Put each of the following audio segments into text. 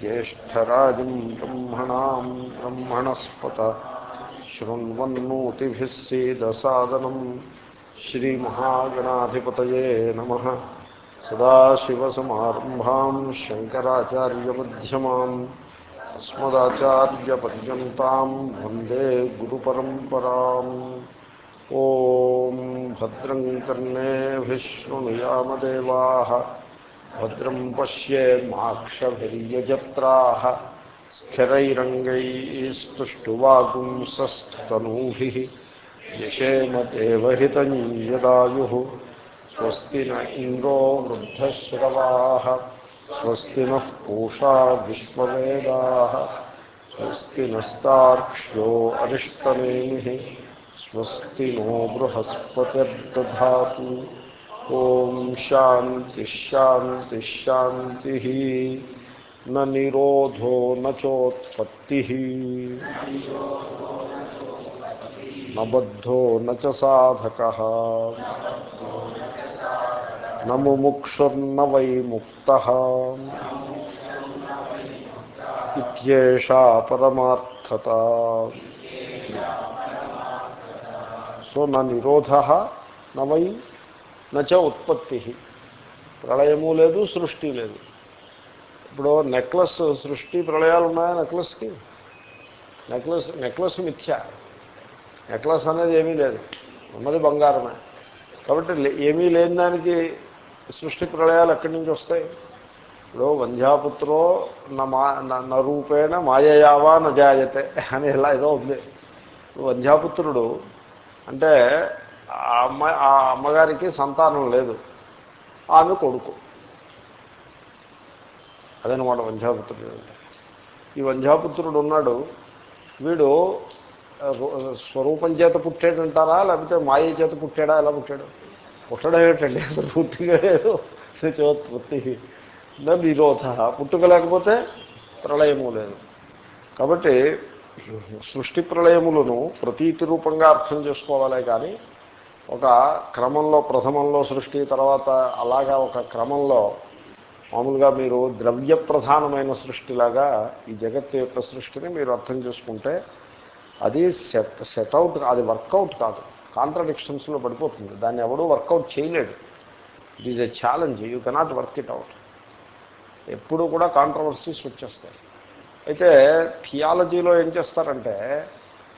ज्येष्ठराजम् ब्रह्मणाम् ब्रह्मणस्पत शृण्वन्नोतिभिः सीदसादनम् श्रीमहागणाधिपतये नमः। सदाशिवसमारम्भाम् शङ्कराचार्यमध्यमाम् अस्मदाचार्यपर्यन्ताम् वंदे गुरुपरम्पराम्। ॐ भद्रम् कर्णेभिः शृणुयामदेवाः भद्रम् पश्येमाक्षभिर्यजत्राः स्थिरैरङ्गैस्तुष्टुवागुंसस्तनूभिः यशेमदेवहितम् यदायुः स्वस्ति न इन्द्रो वृद्धश्रवाः, स्वस्ति नः पूषा विश्ववेदाः, स्वस्ति नस्तार्क्ष्यो अरिष्टनेमिः स्वस्ति नो बृहस्पतिर्दधातु। ओम शांति शांति शान्तिश्शान्तिश्शान्तिः न निरोधो न चोत्पत्ति। न बद्धो न चाधक न मुक्षुर्न वै मुक्त। परमार्थता। सो न निरोध न वै నచ ఉత్పత్తి. ప్రళయము లేదు సృష్టి లేదు. ఇప్పుడు నెక్లెస్ సృష్టి ప్రళయాలు ఉన్నాయా నెక్లెస్కి? నెక్లెస్ నెక్లెస్ మిథ్య. నెక్లెస్ అనేది ఏమీ లేదు. ఉన్నది బంగారమే. కాబట్టి ఏమీ లేని దానికి సృష్టి ప్రళయాలు ఎక్కడి నుంచి వస్తాయి? ఇప్పుడు వంధ్యాపుత్రో నా నరూపేణ మాయయావా నజాయతే అని ఇలా ఏదో ఉంది. వంధ్యాపుత్రుడు అంటే ఆ అమ్మ ఆ అమ్మగారికి సంతానం లేదు. ఆమె కొడుకు. అదనమాట వంధ్యాపుత్రుడు అంటే. ఈ వంజాపుత్రుడు ఉన్నాడు. వీడు స్వరూపం చేత పుట్టాడంటారా లేకపోతే మాయ చేత పుట్టాడా? ఎలా పుట్టాడు? పుట్టడం ఏమిటండి? అసలు పూర్తిగా లేదు. శుచోత్పత్తి నిరోధ. పుట్టుక లేకపోతే ప్రళయము లేదు. కాబట్టి సృష్టి ప్రళయములను ప్రతీతి రూపంగా అర్థం చేసుకోవాలే కానీ ఒక క్రమంలో ప్రథమంలో సృష్టి తర్వాత అలాగా ఒక క్రమంలో మామూలుగా మీరు ద్రవ్య ప్రధానమైన సృష్టిలాగా ఈ జగత్తు యొక్క సృష్టిని మీరు అర్థం చేసుకుంటే అది సెట్ సెట్అవుట్ అది వర్కౌట్ కాదు. కాంట్రడిక్షన్స్లో పడిపోతుంది. దాన్ని ఎవడూ వర్కౌట్ చేయలేడు. It is a challenge. You cannot work it out. ఎప్పుడు కూడా కాంట్రవర్సీస్ వచ్చేస్తాయి. అయితే థియాలజీలో ఏం చేస్తారంటే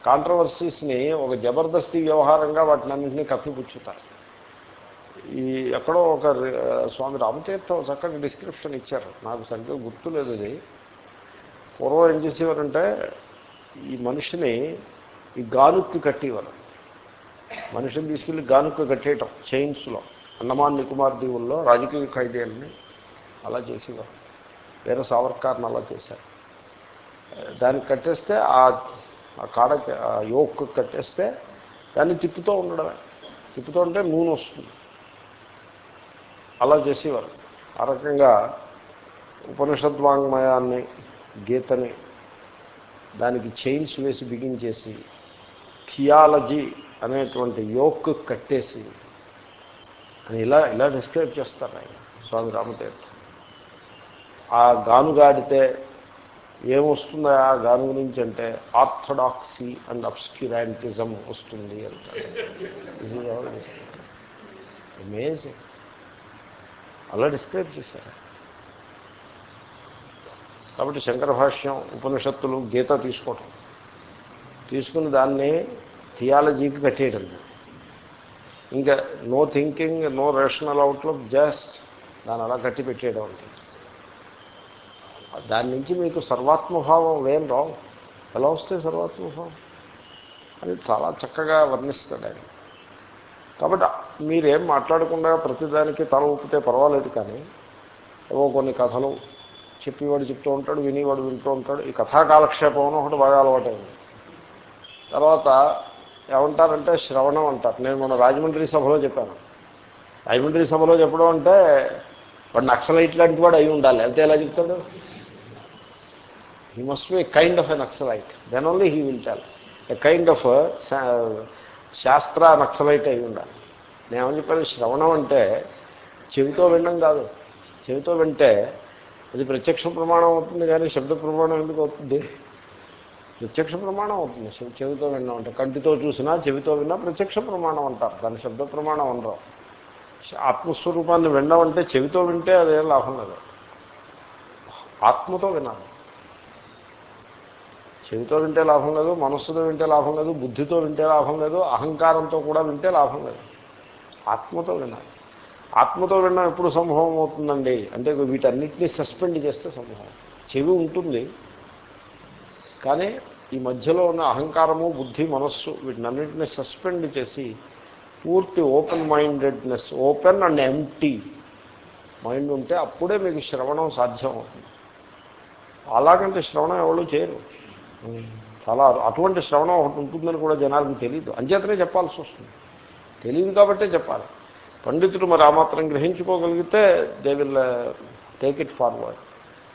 కాంట్రవర్సీస్ని ఒక జబర్దస్తి వ్యవహారంగా వాటిని అన్నింటినీ కప్పిపుచ్చుతారు. ఈ ఎక్కడో ఒక స్వామి రామతీర్థం చక్కటి డిస్క్రిప్షన్ ఇచ్చారు. నాకు సరిగ్గా గుర్తులేదు అది. పూర్వం ఏం చేసేవారంటే ఈ మనిషిని ఈ గానుక్కి కట్టేవారు. మనిషిని తీసుకెళ్ళి గానుక్కి కట్టేయటం చైన్స్లో అండమాన్ నికుమార్ దీవుల్లో రాజకీయ ఖైదీలని అలా చేసేవారు. వేరే సావర్కార్ని అలా చేశారు. దానికి కట్టేస్తే ఆ ఆ కాడకి ఆ యోక్ కట్టేస్తే దాన్ని తిప్పుతూ ఉండడమే. తిప్పుతూ ఉంటే నూనె వస్తుంది. అలా చేసేవారు. ఆ రకంగా ఉపనిషద్వాంగ్మయాన్ని గీతని దానికి చైన్స్ వేసి బిగించేసి థియాలజీ అనేటువంటి యోక్ కట్టేసి అని ఇలా ఇలా డిస్క్రైబ్ చేస్తారు ఆయన స్వామి రామతీర్థం. ఆ గానుగాడితే ఏమొస్తుంది? ఆ దాని గురించి అంటే ఆర్థడాక్సీ అండ్ అబ్స్క్యురాంటిజం వస్తుంది అంటారు. అమేజింగ్ అలా డిస్క్రైబ్ చేశారు. కాబట్టి శంకర భాష్యం ఉపనిషత్తులు గీత తీసుకోవటం. తీసుకుని దాన్ని థియాలజీకి కట్టేయడం ఇంకా no thinking no rational outlook just దాన్ని అలా కట్టి పెట్టేయడం ఉంటుంది దాని నుంచి మీకు సర్వాత్మభావం వేం రావు. ఎలా వస్తే సర్వాత్మభావం? అని చాలా చక్కగా వర్ణిస్తాడు ఆయన. కాబట్టి మీరేం మాట్లాడకుండా ప్రతిదానికి తల ఊపితే పర్వాలేదు కానీ ఏవో కొన్ని కథలు చెప్పేవాడు చెప్తూ ఉంటాడు వినేవాడు వింటూ ఉంటాడు. ఈ కథా కాలక్షేపం ఒకటి బాగా అలవాటైంది. తర్వాత ఏమంటారంటే శ్రవణం అంటారు. నేను మన రాజమండ్రి సభలో చెప్పాను. రాజమండ్రి సభలో చెప్పడం అంటే వాడు నక్సలైట్ లాంటి వాడు అయి ఉండాలి. అయితే ఎలా చెప్తాడు? He must be kind of a naxalite then only he will tell a kind of శాస్త్ర నక్సలైట్ అయి ఉండాలి. నేనేమని చెప్పాను? శ్రవణం అంటే చెవితో వినడం కాదు. చెవితో వింటే అది ప్రత్యక్ష ప్రమాణం అవుతుంది కానీ శబ్ద ప్రమాణం ఎందుకు అవుతుంది? ప్రత్యక్ష ప్రమాణం అవుతుంది. చెవితో వినడం అంటే కంటితో చూసినా చెవితో విన్నా ప్రత్యక్ష ప్రమాణం అంటారు. దాని శబ్ద ప్రమాణం అనరు. ఆత్మస్వరూపాన్ని వినడం అంటే చెవితో వింటే అదేం లాభం లేదు ఆత్మతో వినాలి. చెవితో వింటే లాభం లేదు మనస్సుతో వింటే లాభం లేదు బుద్ధితో వింటే లాభం లేదు అహంకారంతో కూడా వింటే లాభం లేదు. ఆత్మతో వినాలి. ఆత్మతో వినడం ఎప్పుడు సంభవం అవుతుందండి? అంటే వీటన్నిటినీ సస్పెండ్ చేస్తే సంభవం. చెవి ఉంటుంది కానీ ఈ మధ్యలో ఉన్న అహంకారము బుద్ధి మనస్సు వీటినన్నింటినీ సస్పెండ్ చేసి పూర్తి open mindedness open and empty mind ఉంటే అప్పుడే మీకు శ్రవణం సాధ్యం అవుతుంది. అలాగంటే శ్రవణం ఎవరు చేయరు. చాలా అటువంటి శ్రవణం ఒకటి ఉంటుందని కూడా జనాలకు తెలియదు అంచేతనే చెప్పాల్సి వస్తుంది. తెలియదు కాబట్టే చెప్పాలి. పండితుడు మరి ఆ మాత్రం గ్రహించుకోగలిగితే they will take it forward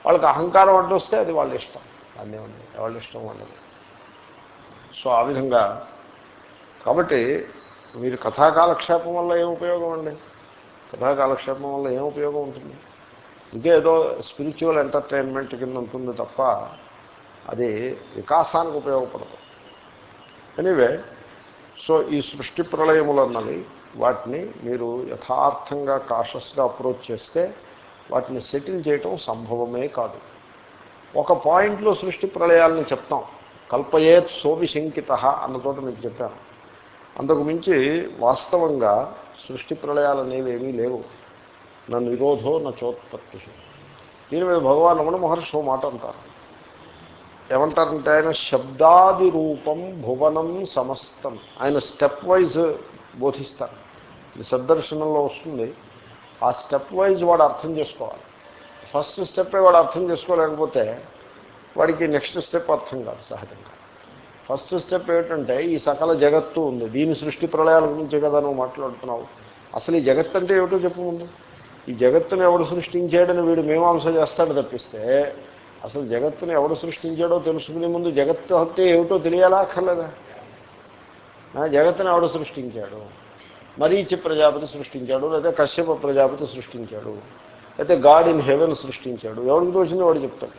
వాళ్ళకి అహంకారం అడ్డొస్తే అది వాళ్ళ ఇష్టం. అన్నీ ఉంది. వాళ్ళ ఇష్టం వాళ్ళది. సో ఆ విధంగా కాబట్టి మీరు కథాకాలక్షేపం వల్ల ఏం ఉపయోగం అండి? కథాకాలక్షేపం వల్ల ఏం ఉపయోగం ఉంటుంది? ఇంకేదో స్పిరిచువల్ ఎంటర్టైన్మెంట్ కింద ఉంటుంది తప్ప అది వికాసానికి ఉపయోగపడదు. ఎనీవే సో ఈ సృష్టి ప్రళయములు అన్నవి వాటిని మీరు యథార్థంగా కాషస్గా అప్రోచ్ చేస్తే వాటిని సెటిల్ చేయటం సంభవమే కాదు. ఒక పాయింట్లో సృష్టి ప్రళయాలని చెప్తాం. కల్పయేత్ సోవిశంకిత అన్నచోట మీకు చెప్పాను. అంతకు మించి వాస్తవంగా సృష్టి ప్రళయాలు అనేవి ఏమీ లేవు. నా నిరోధో నా చోత్పత్తి దీని మీద భగవాన్ రమణ మహర్షి మాట అంటారు. ఏమంటారంటే ఆయన శబ్దాది రూపం భువనం సమస్తం. ఆయన స్టెప్ వైజ్ బోధిస్తారు. ఇది సద్దర్శనంలో వస్తుంది. ఆ స్టెప్ వైజ్ వాడు అర్థం చేసుకోవాలి. ఫస్ట్ స్టెప్పే వాడు అర్థం చేసుకోలేకపోతే వాడికి నెక్స్ట్ స్టెప్ అర్థం కాదు సహజంగా. ఫస్ట్ స్టెప్ ఏమిటంటే ఈ సకల జగత్తు ఉంది. దీని సృష్టి ప్రళయాల గురించే కదా నువ్వు మాట్లాడుతున్నావు. అసలు ఈ జగత్ అంటే ఏమిటో చెప్పు ముందు. ఈ జగత్తుని ఎవడు సృష్టించాడని వీడు మేమాంస చేస్తాడు తప్పిస్తే అసలు జగత్తుని ఎవడు సృష్టించాడో తెలుసుకునే ముందు జగత్తు హత్య ఏమిటో తెలియాలా అక్కర్లేదా? ఆ, జగత్తుని ఎవడు సృష్టించాడు? మరీచి ప్రజాపతి సృష్టించాడు లేదా కశ్యప ప్రజాపతి సృష్టించాడు అయితే గాడ్ ఇన్ హెవెన్ సృష్టించాడు. ఎవరికి తోచింది వాడు చెప్తాడు.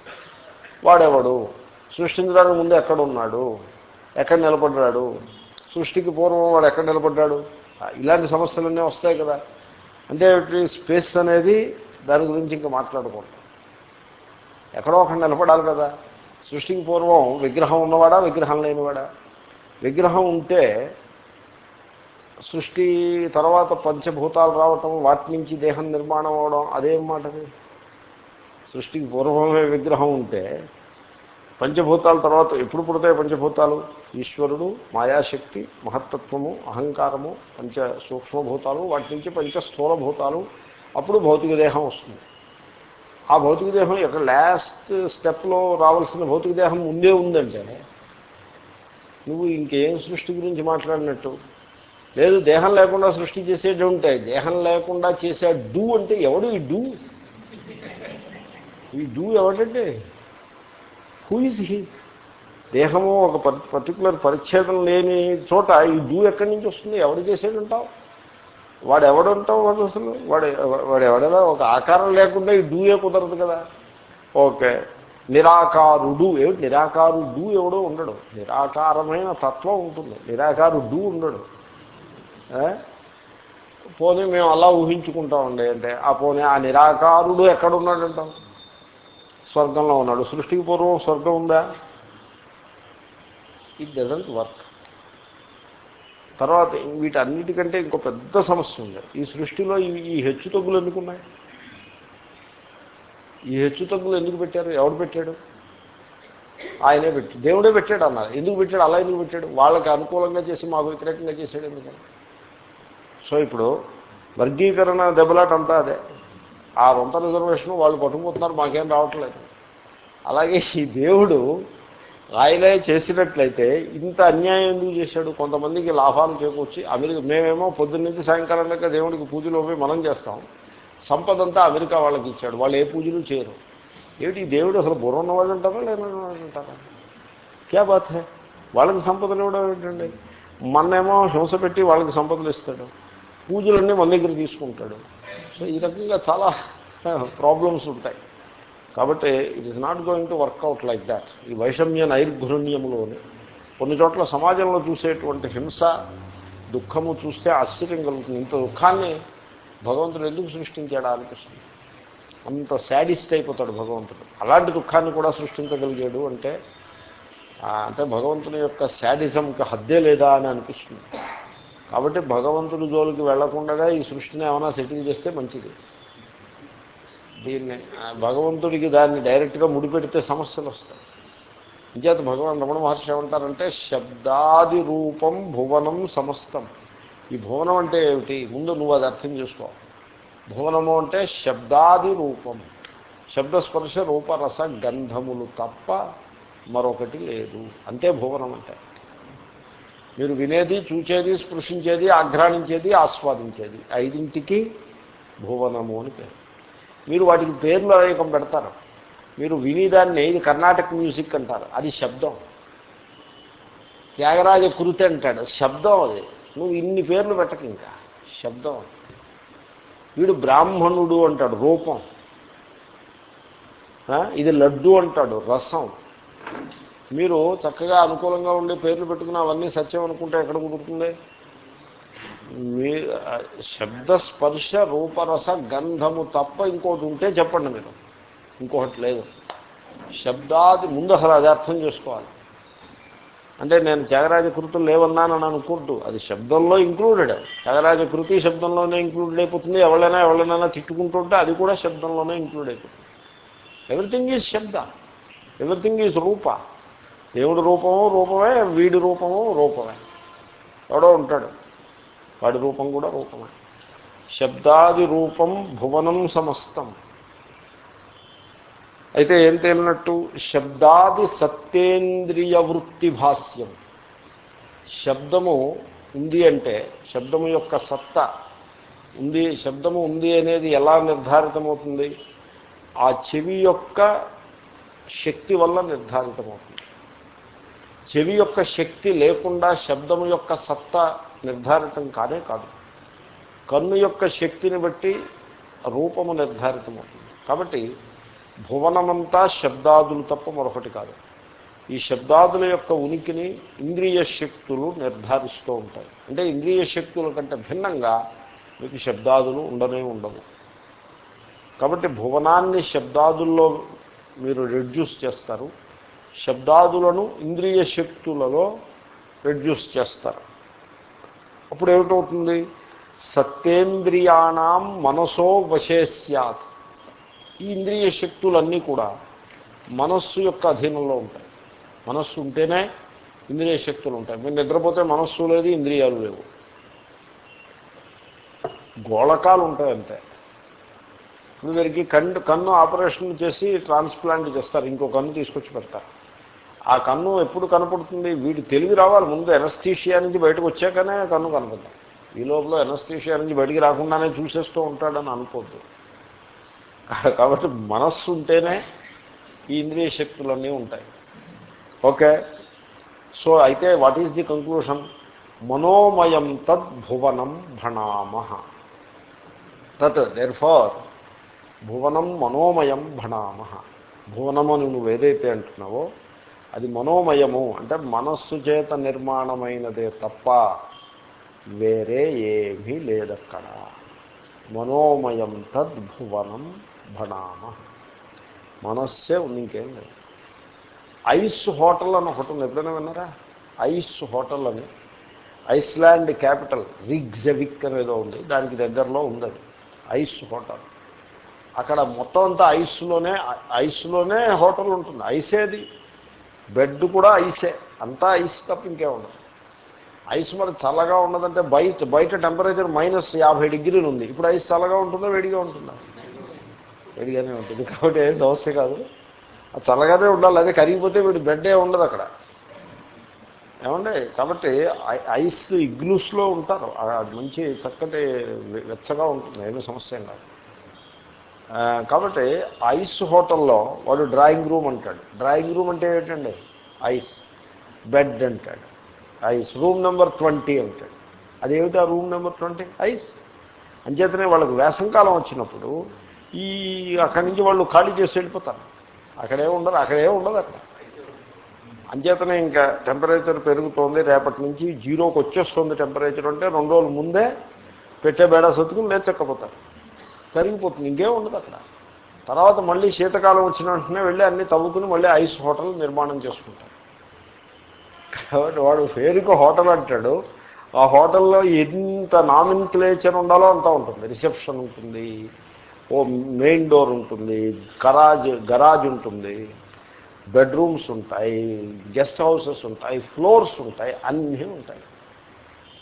వాడెవడు? సృష్టించడానికి ముందు ఎక్కడ ఉన్నాడు ఎక్కడ నిలబడ్డాడు? సృష్టికి పూర్వం వాడు ఎక్కడ నిలబడ్డాడు? ఇలాంటి సమస్యలన్నీ వస్తాయి కదా. అంటే స్పేస్ అనేది దాని గురించి ఇంకా మాట్లాడకూడదు. ఎక్కడో ఒక నిలబడాలి కదా. సృష్టికి పూర్వం విగ్రహం ఉన్నవాడా? విగ్రహం లేనివాడా? విగ్రహం ఉంటే సృష్టి తర్వాత పంచభూతాలు రావటం వాటి నుంచి దేహం నిర్మాణం అవడం అదేం మాటది. సృష్టికి పూర్వమే విగ్రహం ఉంటే పంచభూతాల తర్వాత ఎప్పుడు పుడతాయి పంచభూతాలు? ఈశ్వరుడు మాయాశక్తి మహత్తత్వము అహంకారము పంచ సూక్ష్మభూతాలు వాటి నుంచి పంచ స్థూలభూతాలు అప్పుడు భౌతిక దేహం వస్తుంది. ఆ భౌతిక దేహం యొక్క లాస్ట్ స్టెప్లో రావాల్సిన భౌతిక దేహం ముందే ఉందంటే నువ్వు ఇంకేం సృష్టి గురించి మాట్లాడినట్టు? లేదు దేహం లేకుండా సృష్టి చేసేటి ఉంటాయి దేహం లేకుండా చేసే డూ అంటే ఎవడు ఈ డూ ఈ డూ ఎవడంటే? హూ ఇస్ హీ దేహము ఒక పర్టికులర్ పరిచ్ఛేదం లేని చోట ఈ డూ ఎక్కడి నుంచి వస్తుంది? ఎవడు చేసేది ఉంటావు? వాడు ఎవడుంటావు వాడు అసలు? వాడు వాడు ఎవడైనా ఒక ఆకారం లేకుండా ఈ డూయే కుదరదు కదా. ఓకే. నిరాకారుడు ఏమిటి నిరాకారుడు ఎవడో ఉండడు. నిరాకారమైన తత్వం ఉంటుంది. నిరాకారుడు ఉండడు. పోనీ మేము అలా ఊహించుకుంటామండి అంటే ఆ పోనీ ఆ నిరాకారుడు ఎక్కడున్నాడంటాం స్వర్గంలో ఉన్నాడు. సృష్టికి పూర్వం స్వర్గం ఉందా? ఇట్ డజంట్ వర్క్ తర్వాత వీటన్నిటికంటే ఇంకో పెద్ద సమస్య ఉంది. ఈ సృష్టిలో ఈ- ఈ హెచ్చు తగ్గులు ఎందుకున్నాయి ఈ హెచ్చు తగ్గులు ఎందుకు పెట్టారు? ఎవడు పెట్టాడు? ఆయనే పెట్టి దేవుడే పెట్టాడు అన్నారు. ఎందుకు పెట్టాడు? అలా ఎందుకు పెట్టాడు? వాళ్ళకి అనుకూలంగా చేసి మాకు వ్యతిరేకంగా చేశాడు ఎందుకని సో ఇప్పుడు వర్గీకరణ దెబ్బలాట అంతా అదే. ఆ వంత రిజర్వేషన్ వాళ్ళు పట్టుకుపోతున్నారు మాకేం రావట్లేదు. అలాగే ఈ దేవుడు ఆయనే చేసినట్లయితే ఇంత అన్యాయం ఎందుకు చేశాడు? కొంతమందికి లాభాలు చేకూర్చి అమెరికా మేమేమో పొద్దున్న నుంచి సాయంకాలం దాకా దేవుడికి పూజలు పోయి మనం చేస్తాం. సంపద అంతా అమెరికా వాళ్ళకి ఇచ్చాడు. వాళ్ళు ఏ పూజలు చేయరు. ఏమిటి? దేవుడు అసలు బుర్ర ఉన్నవాళ్ళు అంటారా లేని వాళ్ళు అంటారా? క్యా బాత్ హే? వాళ్ళకి సంపదలు ఇవ్వడం ఏంటండి? మన్నేమో హింస పెట్టి వాళ్ళకి సంపదలు ఇస్తాడు. పూజలన్నీ మన దగ్గర తీసుకుంటాడు. సో ఈ రకంగా చాలా ప్రాబ్లమ్స్ ఉంటాయి. కాబట్టి it is not going to work out like that ఈ వైషమ్య నైర్ఘృణ్యములోని కొన్ని చోట్ల సమాజంలో చూసేటువంటి హింస దుఃఖము చూస్తే ఆశ్చర్యం కలుగుతుంది. ఇంత దుఃఖాన్ని భగవంతుడు ఎందుకు సృష్టించాడా అనిపిస్తుంది. అంత శాడిస్ట్ అయిపోతాడు భగవంతుడు. అలాంటి దుఃఖాన్ని కూడా సృష్టించగలిగాడు అంటే అంటే భగవంతుని యొక్క శాడిజంకి హద్దే లేదా అని అనిపిస్తుంది. కాబట్టి భగవంతుడి జోలికి వెళ్ళకుండా ఈ సృష్టిని ఏమైనా సెటిల్ చేస్తే మంచిది. దీన్ని భగవంతుడికి దాన్ని డైరెక్ట్గా ముడిపెడితే సమస్యలు వస్తాయి. ఇంచేత భగవాన్ రమణ మహర్షి ఏమంటారంటే శబ్దాది రూపం భువనం సమస్తం. ఈ భువనం అంటే ఏమిటి? ముందు నువ్వు అది అర్థం చేసుకో. భువనము అంటే శబ్దాది రూపం. శబ్దస్పర్శ రూపరస గంధములు తప్ప మరొకటి లేదు. అంతే భువనం అంటే. మీరు వినేది చూచేది స్పృశించేది ఆఘ్రాణించేది ఆస్వాదించేది. ఐదింటికి భువనము అని పేరు. మీరు వాటికి పేర్లు అనేకం పెడతారు. మీరు వినేదాన్ని ఇది కర్ణాటక మ్యూజిక్ అంటారు. అది శబ్దం. త్యాగరాజ కృతి అంటాడు. శబ్దం అది. నువ్వు ఇన్ని పేర్లు పెట్టక ఇంకా. శబ్దం. వీడు బ్రాహ్మణుడు అంటాడు. రూపం. ఇది లడ్డు అంటాడు. రసం. మీరు చక్కగా అనుకూలంగా ఉండే పేర్లు పెట్టుకుని అవన్నీ సత్యం అనుకుంటే ఎక్కడ కుదురుతుంది? మీ శబ్దస్పర్శ రూపరస గంధము తప్ప ఇంకోటి ఉంటే చెప్పండి మీరు. ఇంకొకటి లేదు. శబ్దాది ముందు అసలు అది అర్థం చేసుకోవాలి. అంటే నేను త్యాగరాజ కృతులు లేవన్నానని అనుకుంటూ అది శబ్దంలో ఇంక్లూడెడ్ త్యాగరాజ కృతి శబ్దంలోనే ఇంక్లూడెడ్ అయిపోతుంది. ఎవరైనా ఎవరినైనా తిట్టుకుంటుంటే అది కూడా శబ్దంలోనే ఇంక్లూడ్ అయిపోతుంది. ఎవ్రీథింగ్ ఈజ్ శబ్ద. ఎవ్రీథింగ్ ఈజ్ రూప. దేవుడి రూపము రూపమే వీడి రూపము రూపమే. ఎవడో ఉంటాడు. వాడి రూపం కూడా రూపమే. శబ్దాది రూపం భువనం సమస్తం. అయితే ఏం తేలినట్టు? శబ్దాది సత్యేంద్రియ వృత్తి భాష్యం. శబ్దము ఉంది అంటే శబ్దము యొక్క సత్త ఉంది శబ్దము ఉంది అనేది ఎలా నిర్ధారితమవుతుంది? ఆ చెవి యొక్క శక్తి వల్ల నిర్ధారితమవుతుంది. చెవి యొక్క శక్తి లేకుండా శబ్దము యొక్క సత్త నిర్ధారితం కానే కాదు. కన్ను యొక్క శక్తిని బట్టి రూపము నిర్ధారితమవుతుంది. కాబట్టి భువనమంతా శబ్దాదులు తప్ప మరొకటి కాదు. ఈ శబ్దాదుల యొక్క ఉనికిని ఇంద్రియ శక్తులు నిర్ధారిస్తూ ఉంటాయి. అంటే ఇంద్రియ శక్తుల కంటే భిన్నంగా మీకు శబ్దాదులు ఉండనే ఉండవు. కాబట్టి భువనాన్ని శబ్దాదుల్లో మీరు రెడ్యూస్ చేస్తారు. శబ్దాదులను ఇంద్రియ శక్తులలో రెడ్యూస్ చేస్తారు. అప్పుడు ఏమిటవుతుంది సత్యేంద్రియాణం మనసో వశే సత్ ఈ ఇంద్రియ శక్తులన్నీ కూడా మనస్సు యొక్క అధీనంలో ఉంటాయి. మనస్సు ఉంటేనే ఇంద్రియ శక్తులు ఉంటాయి. మీరు నిద్రపోతే మనస్సు లేదు ఇంద్రియాలు లేవు. గోళకాలు ఉంటాయి అంతే. ఇప్పుడు వీరికి కన్ను కన్ను ఆపరేషన్ చేసి ట్రాన్స్ప్లాంట్ చేస్తారు. ఇంకో కన్ను తీసుకొచ్చి పెడతారు. ఆ కన్ను ఎప్పుడు కనపడుతుంది? వీడు తెలివి రావాలి. ముందు ఎనస్థీషియా నుంచి బయటకు వచ్చాకనే కన్ను కనపడతాం ఈ లోపల ఎనస్థీషియా నుంచి బయటికి రాకుండానే చూసేస్తూ ఉంటాడని అనుకోద్దు. కాబట్టి మనస్సు ఉంటేనే ఈ ఇంద్రియ శక్తులన్నీ ఉంటాయి. ఓకే? సో అయితే వాట్ ఈజ్ ది కంక్లూషన్ మనోమయం తద్భువనం భణామ. తత్ దేర్ ఫార్ భువనం మనోమయం భణామ. భువనము అని నువ్వు ఏదైతే అంటున్నావో అది మనోమయము. అంటే మనస్సు చేత నిర్మాణమైనదే తప్ప వేరే ఏమీ లేదక్కడ. మనోమయం తద్భువనం భణామ. మనస్సే ఉంది ఇంకేం లేదు. ఐస్ హోటల్ అని ఒకటి ఉంది. ఎప్పుడైనా విన్నారా? ఐస్ హోటల్ అని. ఐస్లాండ్ క్యాపిటల్ రిగ్జవిక్ అనేదో ఉంది. దానికి దగ్గరలో ఉంది ఐస్ హోటల్. అక్కడ మొత్తం అంతా ఐస్లోనే ఐస్లోనే హోటల్ ఉంటుంది. ఐసేది బెడ్ కూడా ఐసే. అంతా ఐస్ తప్ప ఇంకే ఉండదు. ఐస్ మరి చల్లగా ఉన్నదంటే బయట బయట టెంపరేచర్ మైనస్ యాభై డిగ్రీలు ఉంది ఇప్పుడు ఐస్ చల్లగా ఉంటుందా వేడిగా ఉంటుందా? వేడిగానే ఉంటుంది. కాబట్టి ఏం సమస్య కాదు. అది చల్లగానే ఉండాలి అదే కరిగిపోతే వీడు బెడ్డే ఉండదు అక్కడ. ఏమండి? కాబట్టి ఐస్ ఇగ్నూస్లో ఉంటారు. మంచి చక్కటి వెచ్చగా ఉంటుంది. ఏమీ సమస్య కాదు. కాబట్టి ఐస్ హోటల్లో వాడు డ్రాయింగ్ రూమ్ అంటాడు. డ్రాయింగ్ రూమ్ అంటే ఏంటండి? ఐస్. బెడ్ అంటాడు. ఐస్. రూమ్ నెంబర్ ట్వంటీ అంటాడు. అదేమిటి ఆ రూమ్ నెంబర్ ట్వంటీ? ఐస్. అంచేతనే వాళ్ళకి వేసంకాలం వచ్చినప్పుడు ఈ అక్కడి నుంచి వాళ్ళు ఖాళీ చేసి వెళ్ళిపోతారు. అక్కడే ఉండదు అక్కడే ఉండదు అక్కడ. అంచేతనే ఇంకా టెంపరేచర్ పెరుగుతోంది. రేపటి నుంచి జీరోకి వచ్చేస్తుంది టెంపరేచర్ అంటే రెండు రోజుల ముందే పెట్టే బేడా సతుకుని లేచక్కపోతారు కరిగిపోతుంది ఇంకేం ఉండదు అక్కడ. తర్వాత మళ్ళీ శీతకాలం వచ్చిన వెంటనే వెళ్ళి అన్ని తవ్వుకుని మళ్ళీ ఐస్ హోటల్ నిర్మాణం చేసుకుంటారు. కాబట్టి వాడు పేరుకు హోటల్ అంటాడు. ఆ హోటల్లో ఎంత నామిన్ క్లేచర్ ఉండాలో అంతా ఉంటుంది. రిసెప్షన్ ఉంటుంది. ఓ మెయిన్ డోర్ ఉంటుంది. గరాజ్ గరాజ్ ఉంటుంది. బెడ్రూమ్స్ ఉంటాయి. గెస్ట్ హౌసెస్ ఉంటాయి. ఫ్లోర్స్ ఉంటాయి. అన్నీ ఉంటాయి.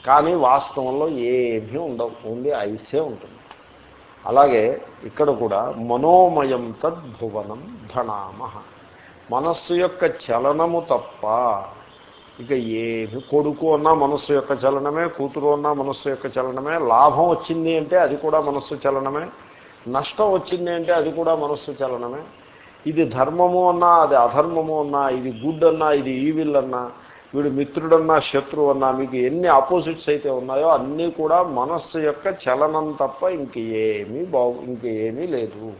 కానీ వాస్తవంలో ఏమీ ఉండవు. ఓన్లీ ఐసే ఉంటుంది. అలాగే ఇక్కడ కూడా మనోమయం తద్భువనం ధనామ మనస్సు యొక్క చలనము తప్ప ఇక ఏమి కొడుకు అన్నా మనస్సు యొక్క చలనమే కూతురు అన్నా మనస్సు యొక్క చలనమే లాభం వచ్చింది అంటే అది కూడా మనస్సు చలనమే నష్టం వచ్చింది అంటే అది కూడా మనస్సు చలనమే. ఇది ధర్మము అన్నా అది అధర్మము అన్నా ఇది గుడ్ అన్నా ఇది ఈవిల్ అన్నా వీడు మిత్రుడన్నా శత్రువు అన్నా మీకు ఎన్ని ఆపోజిట్స్ అయితే ఉన్నాయో అన్నీ కూడా మనస్సు యొక్క చలనం తప్ప ఇంకేమీ బాగు ఇంకేమీ లేదు.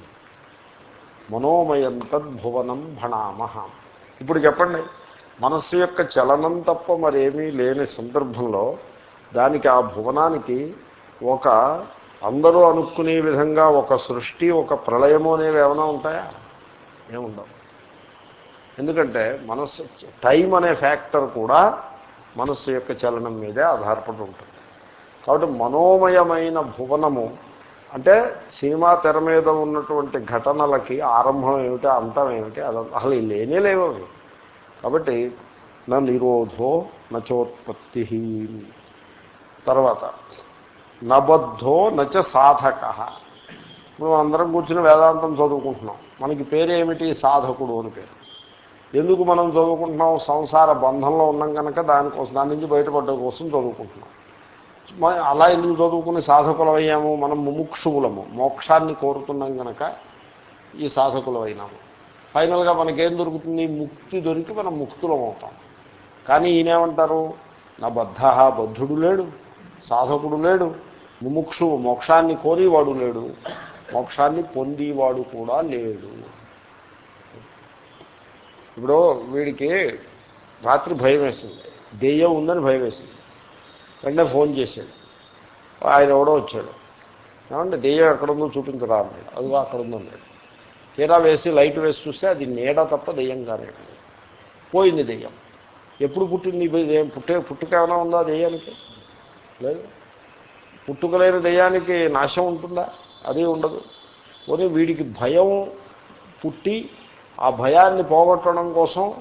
మనోమయం తద్భువనం భణామహ. ఇప్పుడు చెప్పండి మనస్సు యొక్క చలనం తప్ప మరేమీ లేని సందర్భంలో దానికి ఆ భువనానికి ఒక అందరూ అనుకునే విధంగా ఒక సృష్టి ఒక ప్రళయము అనేవి ఏమైనా ఉంటాయా? ఏముండవు. ఎందుకంటే మనస్సు టైం అనే ఫ్యాక్టర్ కూడా మనస్సు యొక్క చలనం మీదే ఆధారపడి ఉంటుంది. కాబట్టి మనోమయమైన భువనము అంటే సినిమా తెర మీద ఉన్నటువంటి ఘటనలకి ఆరంభం ఏమిటి అంతం ఏమిటి అది అసలు లేనే లేవు అవి. కాబట్టి నా నిరోధో నచోత్పత్తి. తర్వాత నబద్ధో నచ సాధక. మేము అందరం కూర్చుని వేదాంతం చదువుకుంటున్నాం. మనకి పేరేమిటి సాధకుడు అని పేరు? ఎందుకు మనం చదువుకుంటున్నాం? సంసార బంధంలో ఉన్నాం కనుక దానికోసం దాని నుంచి బయటపడ్డ కోసం చదువుకుంటున్నాం. అలా ఎందుకు చదువుకుని సాధకులమయ్యాము? మనం ముముక్షువులము. మోక్షాన్ని కోరుతున్నాం కనుక ఈ సాధకులమైనాము ఫైనల్గా మనకేం దొరుకుతుంది? ముక్తి దొరికి మనం ముక్తులం అవుతాం. కానీ ఈయనేమంటారు? నా బద్ధ బద్ధుడు లేడు సాధకుడు లేడు ముముక్షువు మోక్షాన్ని కోరేవాడు లేడు మోక్షాన్ని పొందేవాడు కూడా లేడు. ఇప్పుడు వీడికి రాత్రి భయం వేసింది దెయ్యం ఉందని భయం వేసింది వెంటనే ఫోన్ చేశాడు. ఆయన ఎవడో వచ్చాడు. ఏమంటే దెయ్యం ఎక్కడుందో చూపించరా అన్నాడు. అదిగో అక్కడ ఉందన్నాడు తీరా వేసి లైట్ వేసి చూస్తే అది నీడ తప్ప దెయ్యం కానీ పోయింది దెయ్యం. ఎప్పుడు పుట్టింది? దెయ్యం పుట్టే పుట్టుక ఏమైనా ఉందా దెయ్యానికి? లేదు. పుట్టుకలేని దెయ్యానికి నాశం ఉంటుందా? అది ఉండదు. పోనీ వీడికి భయం పుట్టి ఆ భయాన్ని పోగొట్టడం కోసం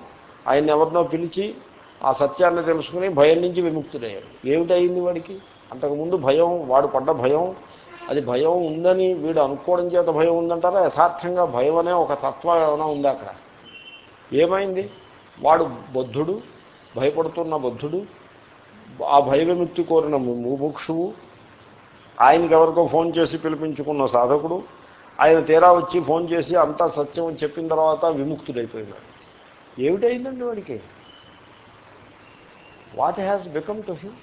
ఆయన ఎవరినో పిలిచి ఆ సత్యాన్ని తెలుసుకుని భయం నుంచి విముక్తుడయ్యాడు. ఏమిటయింది వాడికి? అంతకుముందు భయం వాడు పడ్డ భయం అది భయం ఉందని వీడు అనుకోవడం చేత భయం ఉందంటారా? యథార్థంగా భయం అనే ఒక తత్వం ఏమైనా ఉంది అక్కడ? ఏమైంది? వాడు బుద్ధుడు భయపడుతున్న బుద్ధుడు ఆ భయ విముక్తి కోరిన ముముక్షువు ఆయనకి ఎవరికో ఫోన్ చేసి పిలిపించుకున్న సాధకుడు ఆయన తీరా వచ్చి ఫోన్ చేసి అంతా సత్యం చెప్పిన తర్వాత విముక్తుడైపోయినాడు. ఏమిటైందండి వాడికి? What has become to him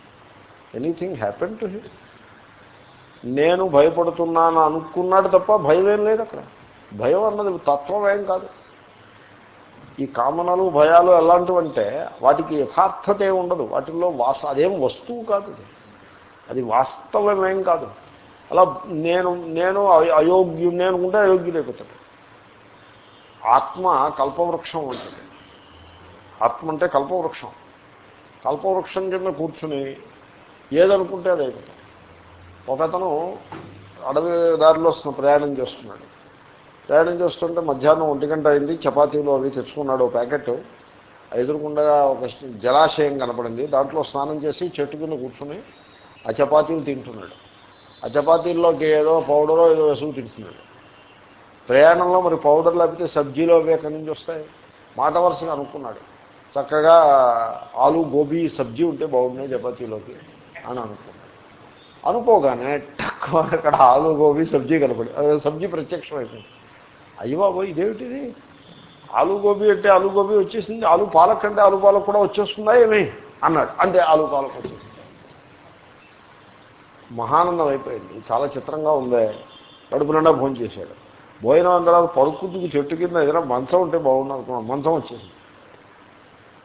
anything happen to him నేను భయపడుతున్నాను అనుకున్నాడు తప్ప భయం ఏం లేదు అక్కడ. భయం అన్నది తత్వం ఏం కాదు. ఈ కామనలు భయాలు ఎలాంటివంటే వాటికి యథార్థత ఏమి ఉండదు. వాటిల్లో వాస అదేం వస్తువు కాదు అది అది వాస్తవమేం కాదు. అలా నేను నేను అయోగ్యుని అనుకుంటే అయోగ్యులైపోతాడు ఆత్మ కల్పవృక్షం ఉంటుంది ఆత్మ అంటే కల్పవృక్షం. కల్పవృక్షం కింద కూర్చుని ఏదనుకుంటే అది అయిపోతాడు. ఒకతను అడవి దారిలో వస్తున్న ప్రయాణం చేస్తున్నాడు. ప్రయాణం చేస్తుంటే మధ్యాహ్నం ఒంటి గంట అయింది చపాతీలు అవి తెచ్చుకున్నాడు ప్యాకెట్. ఎదురుకుండా ఒక జలాశయం కనపడింది. దాంట్లో స్నానం చేసి చెట్టు కింద కూర్చుని ఆ చపాతీలు తింటున్నాడు. ఆ చపాతీల్లోకి ఏదో పౌడరో ఏదో వేసుకు తింటున్నాడు. ప్రయాణంలో మరి పౌడర్ లేకపోతే సబ్జీలో అవి ఎక్కడి నుంచి వస్తాయి? మాట వరుసగా అనుకున్నాడు. చక్కగా ఆలు గోబీ సబ్జీ ఉంటే బాగున్నాయి చపాతీలోకి అని అనుకున్నాడు. అనుకోగానే తక్కువ అక్కడ ఆలు గోబీ సబ్జీ కనపడి సబ్జీ ప్రత్యక్షమైపోయింది. అయ్యి బాబు ఇదేమిటిది? ఆలు గోబీ అంటే ఆలు గోబీ వచ్చేసింది. ఆలు పాలక్ అంటే ఆలు పాలక్ కూడా వచ్చేస్తుందా ఏమి? అన్నాడు. అంటే ఆలు పాలక్ వచ్చేసింది. మహానందం అయిపోయింది. చాలా చిత్రంగా ఉందే. కడుపు నిండా భోజనం చేశాడు. భోజనం అంతా తర్వాత చెట్టు కింద ఏదైనా మంచం ఉంటే బాగుండు అనుకున్నాను మంచం వచ్చేసింది.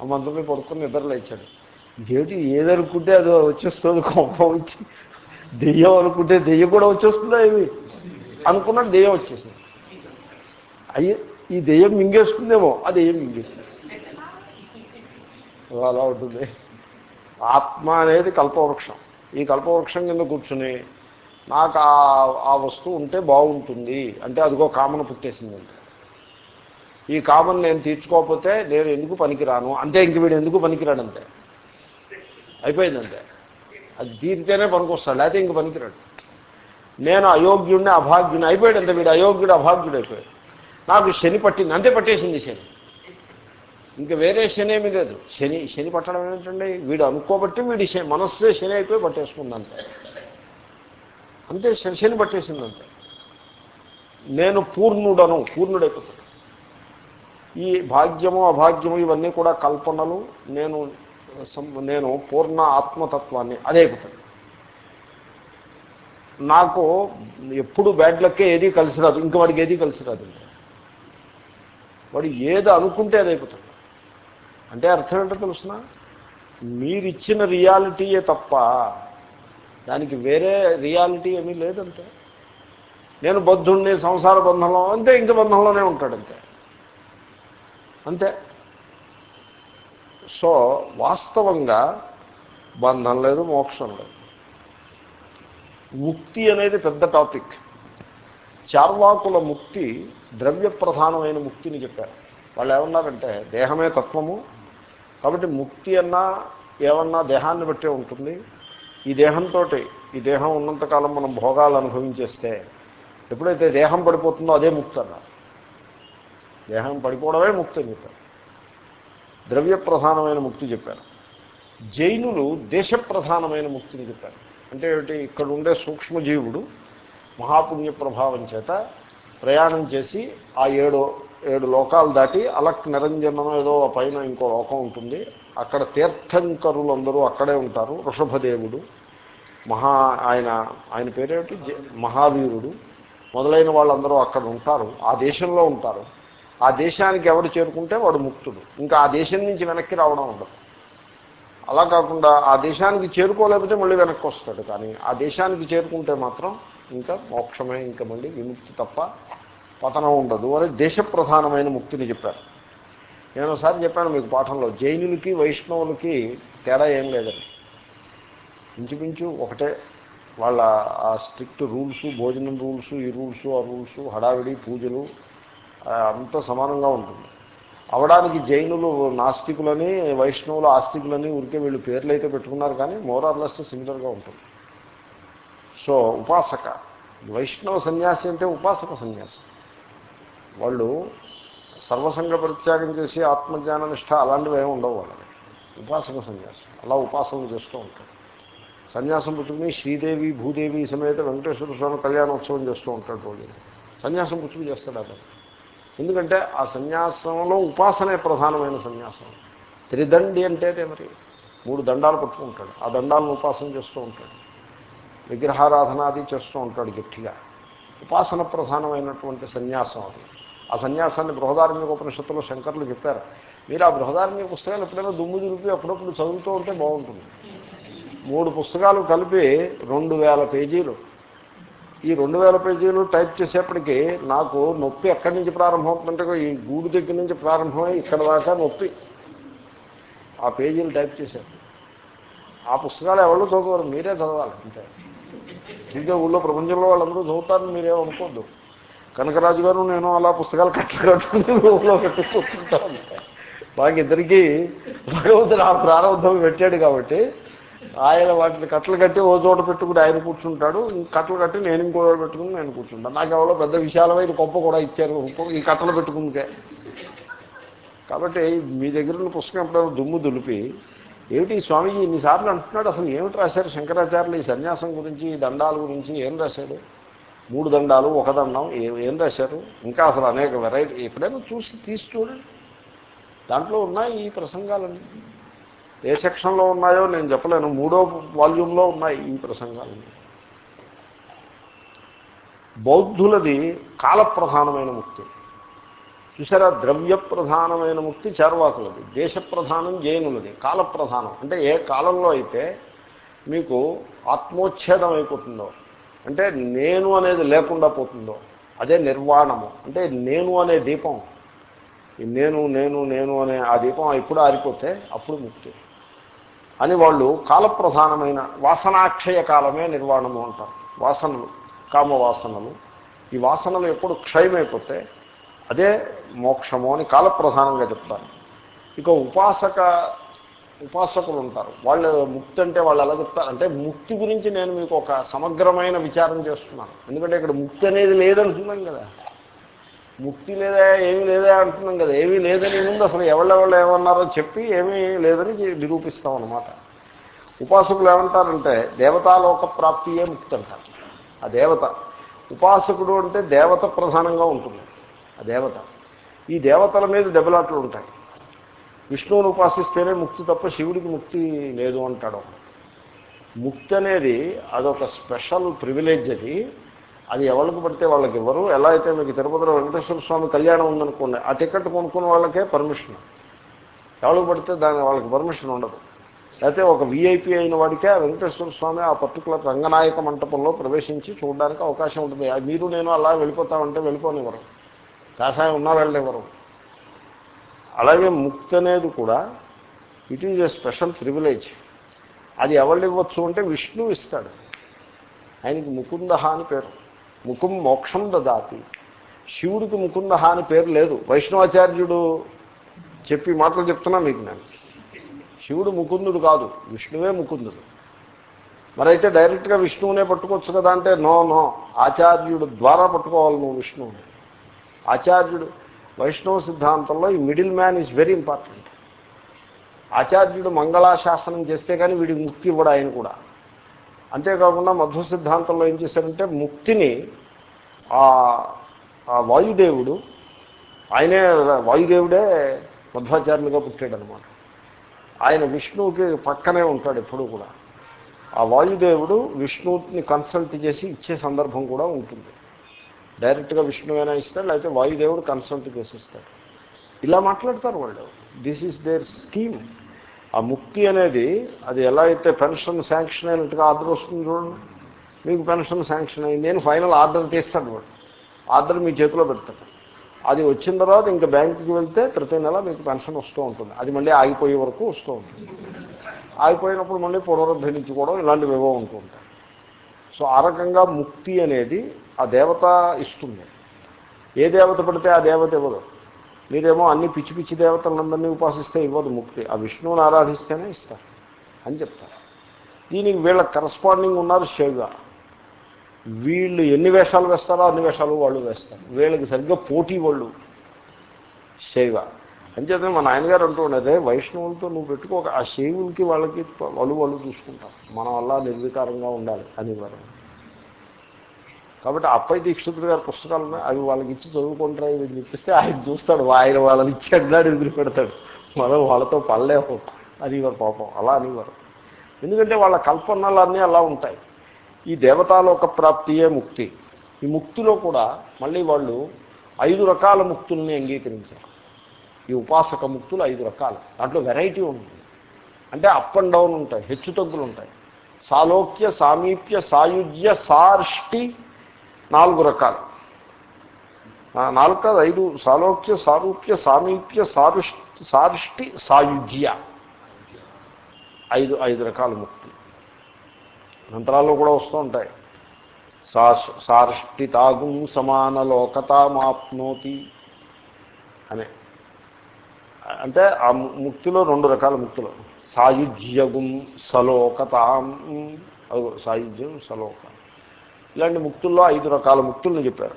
ఆ మంచం మీద పడుకుని నిద్రలేచ్చాడు లేచాడు. ఏదనుకుంటే అది వచ్చేస్తుంది. కోపం వచ్చి. దెయ్యం అనుకుంటే దెయ్యం కూడా వచ్చేస్తుందా ఇవి అనుకున్నాడు దెయ్యం వచ్చేసింది. అయ్యి ఈ దెయ్యం మింగేస్తుందేమో ఆ దెయ్యం మింగేసింది. అలా ఉంటుంది. ఆత్మ అనేది కల్పవృక్షం. ఈ కల్పవృక్షం కింద కూర్చుని నాకు ఆ వస్తువు ఉంటే బాగుంటుంది. అంటే అదిగో కామన పుట్టేసిందంటే. ఈ కామన్ నేను తీర్చుకోకపోతే నేను ఎందుకు పనికిరాను? అంటే ఇంక వీడు ఎందుకు పనికిరాడంతే? అయిపోయిందంటే. అది తీరితేనే పనికొస్తాడు లేకపోతే ఇంక పనికిరాడు. నేను అయోగ్యుడిని అభాగ్యుని అయిపోయాడు అంతే వీడు అయోగ్యుడు అభాగ్యుడు అయిపోయాడు. నాకు శని పట్టింది అంతే పట్టేసింది శని. ఇంకా వేరే శని ఏమీ లేదు. శని శని పట్టడం ఏమిటండి? వీడు అనుకోబట్టి వీడి శని మనస్సే శని అయిపోయి పట్టేసుకుందంటే. అంతే శని పట్టేసిందంటే. నేను పూర్ణుడను పూర్ణుడైపోతాను. ఈ భాగ్యము అభాగ్యము ఇవన్నీ కూడా కల్పనలు నేను నేను పూర్ణ ఆత్మతత్వాన్ని అదైపోతాను నాకు ఎప్పుడు బ్యాడ్ లక్కే ఏదీ కలిసి రాదు. ఇంకా వాడికి ఏదీ కలిసి రాదు. వాడు ఏది అనుకుంటే అదైపోతాడు అంటే అర్థం ఏంటో తెలుసిన? మీరిచ్చిన రియాలిటీయే తప్ప దానికి వేరే రియాలిటీ ఏమీ లేదంతే. నేను బద్ధుణ్ణి సంసార బంధంలో అంతే ఇంక బంధంలోనే ఉంటాడంతే. అంతే. సో వాస్తవంగా బంధం లేదు మోక్షం లేదు. ముక్తి అనేది పెద్ద టాపిక్. చార్వాకుల ముక్తి ద్రవ్య ప్రధానమైన ముక్తిని చెప్పారు. వాళ్ళు ఏమన్నారంటే దేహమే తత్వము కాబట్టి ముక్తి అన్నా ఏమన్నా దేహాన్ని బట్టే ఉంటుంది. ఈ దేహంతో ఈ దేహం ఉన్నంతకాలం మనం భోగాలు అనుభవించేస్తే ఎప్పుడైతే దేహం పడిపోతుందో అదే ముక్తి అన్నారు. దేహం పడిపోవడమే ముక్తి అని చెప్పారు. ద్రవ్య ప్రధానమైన ముక్తి చెప్పారు. జైనులు దేశ ప్రధానమైన ముక్తిని చెప్పారు. అంటే ఏమిటి? ఇక్కడ ఉండే సూక్ష్మజీవుడు మహాపుణ్య ప్రభావం చేత ప్రయాణం చేసి ఆ ఏడో ఏడు లోకాలు దాటి అలక్ నిరంజనం ఏదో పైన ఇంకో లోకం ఉంటుంది. అక్కడ తీర్థంకరులందరూ అక్కడే ఉంటారు. వృషభదేవుడు మహా ఆయన ఆయన పేరేమిటి? మహావీరుడు మొదలైన వాళ్ళందరూ అక్కడ ఉంటారు. ఆ దేశంలో ఉంటారు. ఆ దేశానికి ఎవడు చేరుకుంటే వాడు ముక్తుడు. ఇంకా ఆ దేశం నుంచి వెనక్కి రావడం ఉండదు. అలా కాకుండా ఆ దేశానికి చేరుకోలేకపోతే మళ్ళీ వెనక్కి వస్తాడు. కానీ ఆ దేశానికి చేరుకుంటే మాత్రం ఇంకా మోక్షమే ఇంకా మళ్ళీ విముక్తి తప్ప పతనం ఉండదు అని దేశ ప్రధానమైన ముక్తిని చెప్పారు. నేను ఒకసారి చెప్పాను మీకు పాఠంలో జైనులకి వైష్ణవులకి తేడా ఏం లేదని ఇంచుమించు ఒకటే వాళ్ళ ఆ స్ట్రిక్ట్ రూల్స్ భోజనం రూల్స్ ఈ రూల్స్ ఆ రూల్స్ హడావిడి పూజలు అంతా సమానంగా ఉంటుంది. అవడానికి జైనులు నాస్తికులని వైష్ణవులు ఆస్తికులని ఉరికే వీళ్ళు పేర్లు అయితే పెట్టుకున్నారు కానీ మోరార్లెస్ సిమిలర్గా ఉంటుంది. సో ఉపాసక. వైష్ణవ సన్యాసి అంటే ఉపాసక సన్యాసి. వాళ్ళు సర్వసంగ పరిత్యాగం చేసి ఆత్మజ్ఞాన నిష్ట అలాంటివి ఏమి ఉండవు వాళ్ళని ఉపాసన సన్యాసం. అలా ఉపాసనలు చేస్తూ ఉంటారు. సన్యాసం పుచ్చుకుని శ్రీదేవి భూదేవి సమేత వెంకటేశ్వర స్వామి కళ్యాణోత్సవం చేస్తూ ఉంటాడు రోజు సన్యాసం పుచ్చుకుని చేస్తాడు అతను. ఎందుకంటే ఆ సన్యాసంలో ఉపాసనే ప్రధానమైన సన్యాసం. త్రిదండి అంటే మరి. మూడు దండాలు పట్టుకుంటాడు. ఆ దండాలను ఉపాసన చేస్తూ ఉంటాడు. విగ్రహారాధనాది చేస్తూ ఉంటాడు గట్టిగా. ఉపాసన ప్రధానమైనటువంటి సన్యాసం అది. ఆ సన్యాసాన్ని బృహదారణ్య ఉపనిషత్తులో శంకర్లు చెప్పారు. మీరు ఆ బృహదారణ్య పుస్తకాలు ఎప్పుడైనా దుమ్ము దులిపి అప్పుడప్పుడు చదువుతూ ఉంటే బాగుంటుంది. మూడు పుస్తకాలు కలిపి రెండు వేల పేజీలు. ఈ రెండు వేల పేజీలు టైప్ చేసేప్పటికీ నాకు నొప్పి ఎక్కడి నుంచి ప్రారంభమవుతుందంటే ఈ గూడు దగ్గర నుంచి ప్రారంభమై ఇక్కడ దాకా నొప్పి. ఆ పేజీలు టైప్ చేశారు. ఆ పుస్తకాలు ఎవరు చదవరు మీరే చదవాలి అంతే. ఇంకా ఊళ్ళో ప్రపంచంలో వాళ్ళందరూ చదువుతారని మీరేమనుకోద్దు. కనకరాజు గారు నేను అలా పుస్తకాలు కట్టలు కట్టుకుని ఊళ్ళో పెట్టుకుంటాను మాకు ఇద్దరికీ భగవంతుడు ఆ ప్రారంభం పెట్టాడు కాబట్టి ఆయన వాటిని కట్టలు కట్టి ఓ చోట పెట్టుకుని ఆయన కూర్చుంటాడు. కట్టలు కట్టి నేను ఇంకో చోట పెట్టుకుని నేను కూర్చుంటాను. నాకు ఎవరో పెద్ద విశాలమైన గొప్ప కూడా ఇచ్చారు. ఈ కట్టలు పెట్టుకుందికే. కాబట్టి మీ దగ్గర ఉన్న పుస్తకం ఎప్పుడైనా దుమ్ము దులిపి ఏమిటి స్వామిజీ ఇన్నిసార్లు అంటున్నాడు? అసలు ఏమిటి రాశారు శంకరాచార్యులు ఈ సన్యాసం గురించి ఈ దండాల గురించి? ఏం రాశాడు? మూడు దండాలు ఒక దండం ఏం రాశారు? ఇంకా అసలు అనేక వెరైటీ ఎప్పుడైనా చూసి తీసి చూడండి. దాంట్లో ఉన్నాయి ఈ ప్రసంగాలన్నీ. ఏ సెక్షన్లో ఉన్నాయో నేను చెప్పలేను. మూడో వాల్యూమ్లో ఉన్నాయి ఈ ప్రసంగాలన్నీ. బౌద్ధులది కాలప్రధానమైన ముక్తి. చూసారా? ద్రవ్య ప్రధానమైన ముక్తి చార్వాకులది. దేశ ప్రధానం జైనులది. కాలప్రధానం. అంటే ఏ కాలంలో అయితే మీకు ఆత్మోచ్ఛేదం అయిపోతుందో అంటే నేను అనేది లేకుండా పోతుందో అదే నిర్వాణము. అంటే నేను అనే దీపం నేను నేను నేను అనే ఆ దీపం ఎప్పుడు ఆరిపోతే అప్పుడు ముక్తి. అని వాళ్ళు కాలప్రధానమైన వాసనాక్షయ కాలమే నిర్వాణము అంటారు. వాసనలు కామవాసనలు. ఈ వాసనలు ఎప్పుడు క్షయమైపోతే అదే మోక్షము అని కాలప్రధానంగా చెప్తారు. ఇక ఉపాసక ఉపాసకులు ఉంటారు. వాళ్ళు ముక్తి అంటే వాళ్ళు ఎలా చెప్తారు అంటే ముక్తి గురించి నేను మీకు ఒక సమగ్రమైన విచారం చేస్తున్నాను. ఎందుకంటే ఇక్కడ ముక్తి అనేది లేదంటున్నాం కదా. ముక్తి లేదా ఏమీ లేదా అంటున్నాం కదా. ఏమీ లేదని ముందు అసలు ఎవళ్ళెవళ్ళు ఏమన్నారో చెప్పి ఏమీ లేదని నిరూపిస్తాం అనమాట ఉపాసకులు ఏమంటారంటే దేవతాలోక ప్రాప్తియే ముక్తి అంటారు. ఆ దేవత. ఉపాసకుడు అంటే దేవత ప్రధానంగా ఉంటుంది. ఆ దేవత. ఈ దేవతల మీద దెబ్బలాట్లు ఉంటాయి. విష్ణువుని ఉపాసిస్తేనే ముక్తి తప్ప శివుడికి ముక్తి లేదు అంటాడు. ముక్తి అనేది అదొక స్పెషల్ ప్రివిలేజ్ అది. అది ఎవరికి పడితే వాళ్ళకి ఇవ్వరు. ఎలా అయితే మీకు తిరుపతిలో వెంకటేశ్వర స్వామి కళ్యాణం ఉందనుకోండి ఆ టికెట్ కొనుక్కున్న వాళ్ళకే పర్మిషన్ ఎవరికి పడితే దాని వాళ్ళకి పర్మిషన్ ఉండదు. లేకపోతే ఒక వీఐపీ అయిన వాడికే వెంకటేశ్వర స్వామి ఆ పర్టికులర్ రంగనాయక మంటపంలో ప్రవేశించి చూడడానికి అవకాశం ఉంటుంది. మీరు నేను అలా వెళ్ళిపోతామంటే వెళ్ళిపోనివ్వరు. కాషాయం ఉన్నా వెళ్ళనివ్వరు. అలాగే ముక్తి అనేది కూడా it is a special privilege అది ఎవరు ఇవ్వచ్చు అంటే విష్ణువు ఇస్తాడు. ఆయనకి ముకుంద అని పేరు. ముకుం మోక్షం దాతి శివుడికి ముకుంద అని పేరు లేదు. వైష్ణవాచార్యుడు చెప్పి మాటలు చెప్తున్నా మీకు నేను. శివుడు ముకుందుడు కాదు. విష్ణువే ముకుందుడు. మరైతే డైరెక్ట్గా విష్ణువునే పట్టుకోవచ్చు కదా అంటే నో నో. ఆచార్యుడు ద్వారా పట్టుకోవాలి నువ్వు విష్ణువుని. ఆచార్యుడు వైష్ణవ సిద్ధాంతంలో ఈ middle man is very important. ఆచార్యుడు మంగళాశాసనం చేస్తే కానీ వీడికి ముక్తి ఇవ్వడు ఆయన కూడా. అంతేకాకుండా మధ్వ సిద్ధాంతంలో ఏం చేశారంటే ముక్తిని ఆ వాయుదేవుడు ఆయనే వాయుదేవుడే మధ్వాచార్యులుగా పుట్టాడనమాట. ఆయన విష్ణువుకి పక్కనే ఉంటాడు ఎప్పుడూ కూడా. ఆ వాయుదేవుడు విష్ణువుని కన్సల్ట్ చేసి ఇచ్చే సందర్భం కూడా ఉంటుంది. డైరెక్ట్గా విష్ణువైనా ఇస్తాడు లేకపోతే వాయుదేవుడు కన్సల్ట్ చేసిస్తాడు ఇలా మాట్లాడతారు వాళ్ళు. దిస్ ఈజ్ దేర్ స్కీమ్ ఆ ముక్తి అనేది అది ఎలా అయితే పెన్షన్ శాంక్షన్ అయినట్టుగా ఆర్డర్ వస్తుంది చూడండి. మీకు పెన్షన్ శాంక్షన్ అయింది. నేను ఫైనల్ ఆర్డర్ తీస్తాడు వాడు ఆర్డర్ మీ చేతిలో పెడతాడు అది వచ్చిన తర్వాత ఇంకా బ్యాంకుకి వెళ్తే ప్రతి నెల మీకు పెన్షన్ వస్తూ ఉంటుంది. అది మళ్ళీ ఆగిపోయే వరకు వస్తూ ఉంటుంది. ఆగిపోయినప్పుడు మళ్ళీ పునరుద్ధరించుకోవడం ఇలాంటివి ఏవో ఉంటూ ఉంటాయి సో ఆ రకంగా ముక్తి అనేది ఆ దేవత ఇస్తుంది. ఏ దేవత పడితే ఆ దేవత ఇవ్వదు. మీరేమో అన్ని పిచ్చి పిచ్చి దేవతలందరినీ ఉపాసిస్తే ఇవ్వదు ముక్తి. ఆ విష్ణువుని ఆరాధిస్తేనే ఇస్తారు అని చెప్తారు. దీనికి వీళ్ళ కరస్పాండింగ్ ఉన్నారు శైవ. వీళ్ళు ఎన్ని వేషాలు వేస్తారో అన్ని వేషాలు వాళ్ళు వేస్తారు. వీళ్ళకి సరిగ్గా పోటీ వాళ్ళు శైవ. అంచేతనే మా నాయనగారు అంటూ ఉండేదే వైష్ణవులతో నువ్వు పెట్టుకోక ఆ శైవులకి వాళ్ళకి వాళ్ళు వాళ్ళు చూసుకుంటాం మనం వల్ల నిర్వికారంగా ఉండాలి అని వారు కాబట్టి అప్పై దీక్షితుడు గారి పుస్తకాలు అవి వాళ్ళకి ఇచ్చి చదువుకుంటారా ఇది చెప్పిస్తే ఆయన చూస్తాడు ఆయన వాళ్ళని ఇచ్చి అడ్డాడు ఎదురు పెడతాడు మనం వాళ్ళతో పడలేము. అనేవారు పాపం. అలా అనేవారు. ఎందుకంటే వాళ్ళ కల్పనలు అన్నీ అలా ఉంటాయి. ఈ దేవతాలోక ప్రాప్తియే ముక్తి. ఈ ముక్తిలో కూడా మళ్ళీ వాళ్ళు ఐదు రకాల ముక్తుల్ని అంగీకరించారు. ఈ ఉపాసక ముక్తులు ఐదు రకాలు. దాంట్లో వెరైటీ ఉంటుంది. అంటే అప్ అండ్ డౌన్ ఉంటాయి హెచ్చు తగ్గులు ఉంటాయి. సాలోక్య సామీప్య సాయుజ్య సార్ష్టి నాలుగు రకాలు. నాలుగు కాదు ఐదు సాలోక్య సారూప్య సామీప్య సారుష్టి సారుష్టి సాయుధ్య. ఐదు ఐదు రకాల ముక్తి. మంత్రాల్లో కూడా వస్తూ ఉంటాయి. సార్ష్టి తాగుం సమాన లోకతామాప్నోతి అనే. అంటే ఆ ముక్తిలో రెండు రకాల ముక్తులు. సాయుధ్యగుం సలోకతాం సాయుధ్యం సలోకం. ఇలాంటి ముక్తుల్లో ఐదు రకాల ముక్తుల్ని చెప్పారు.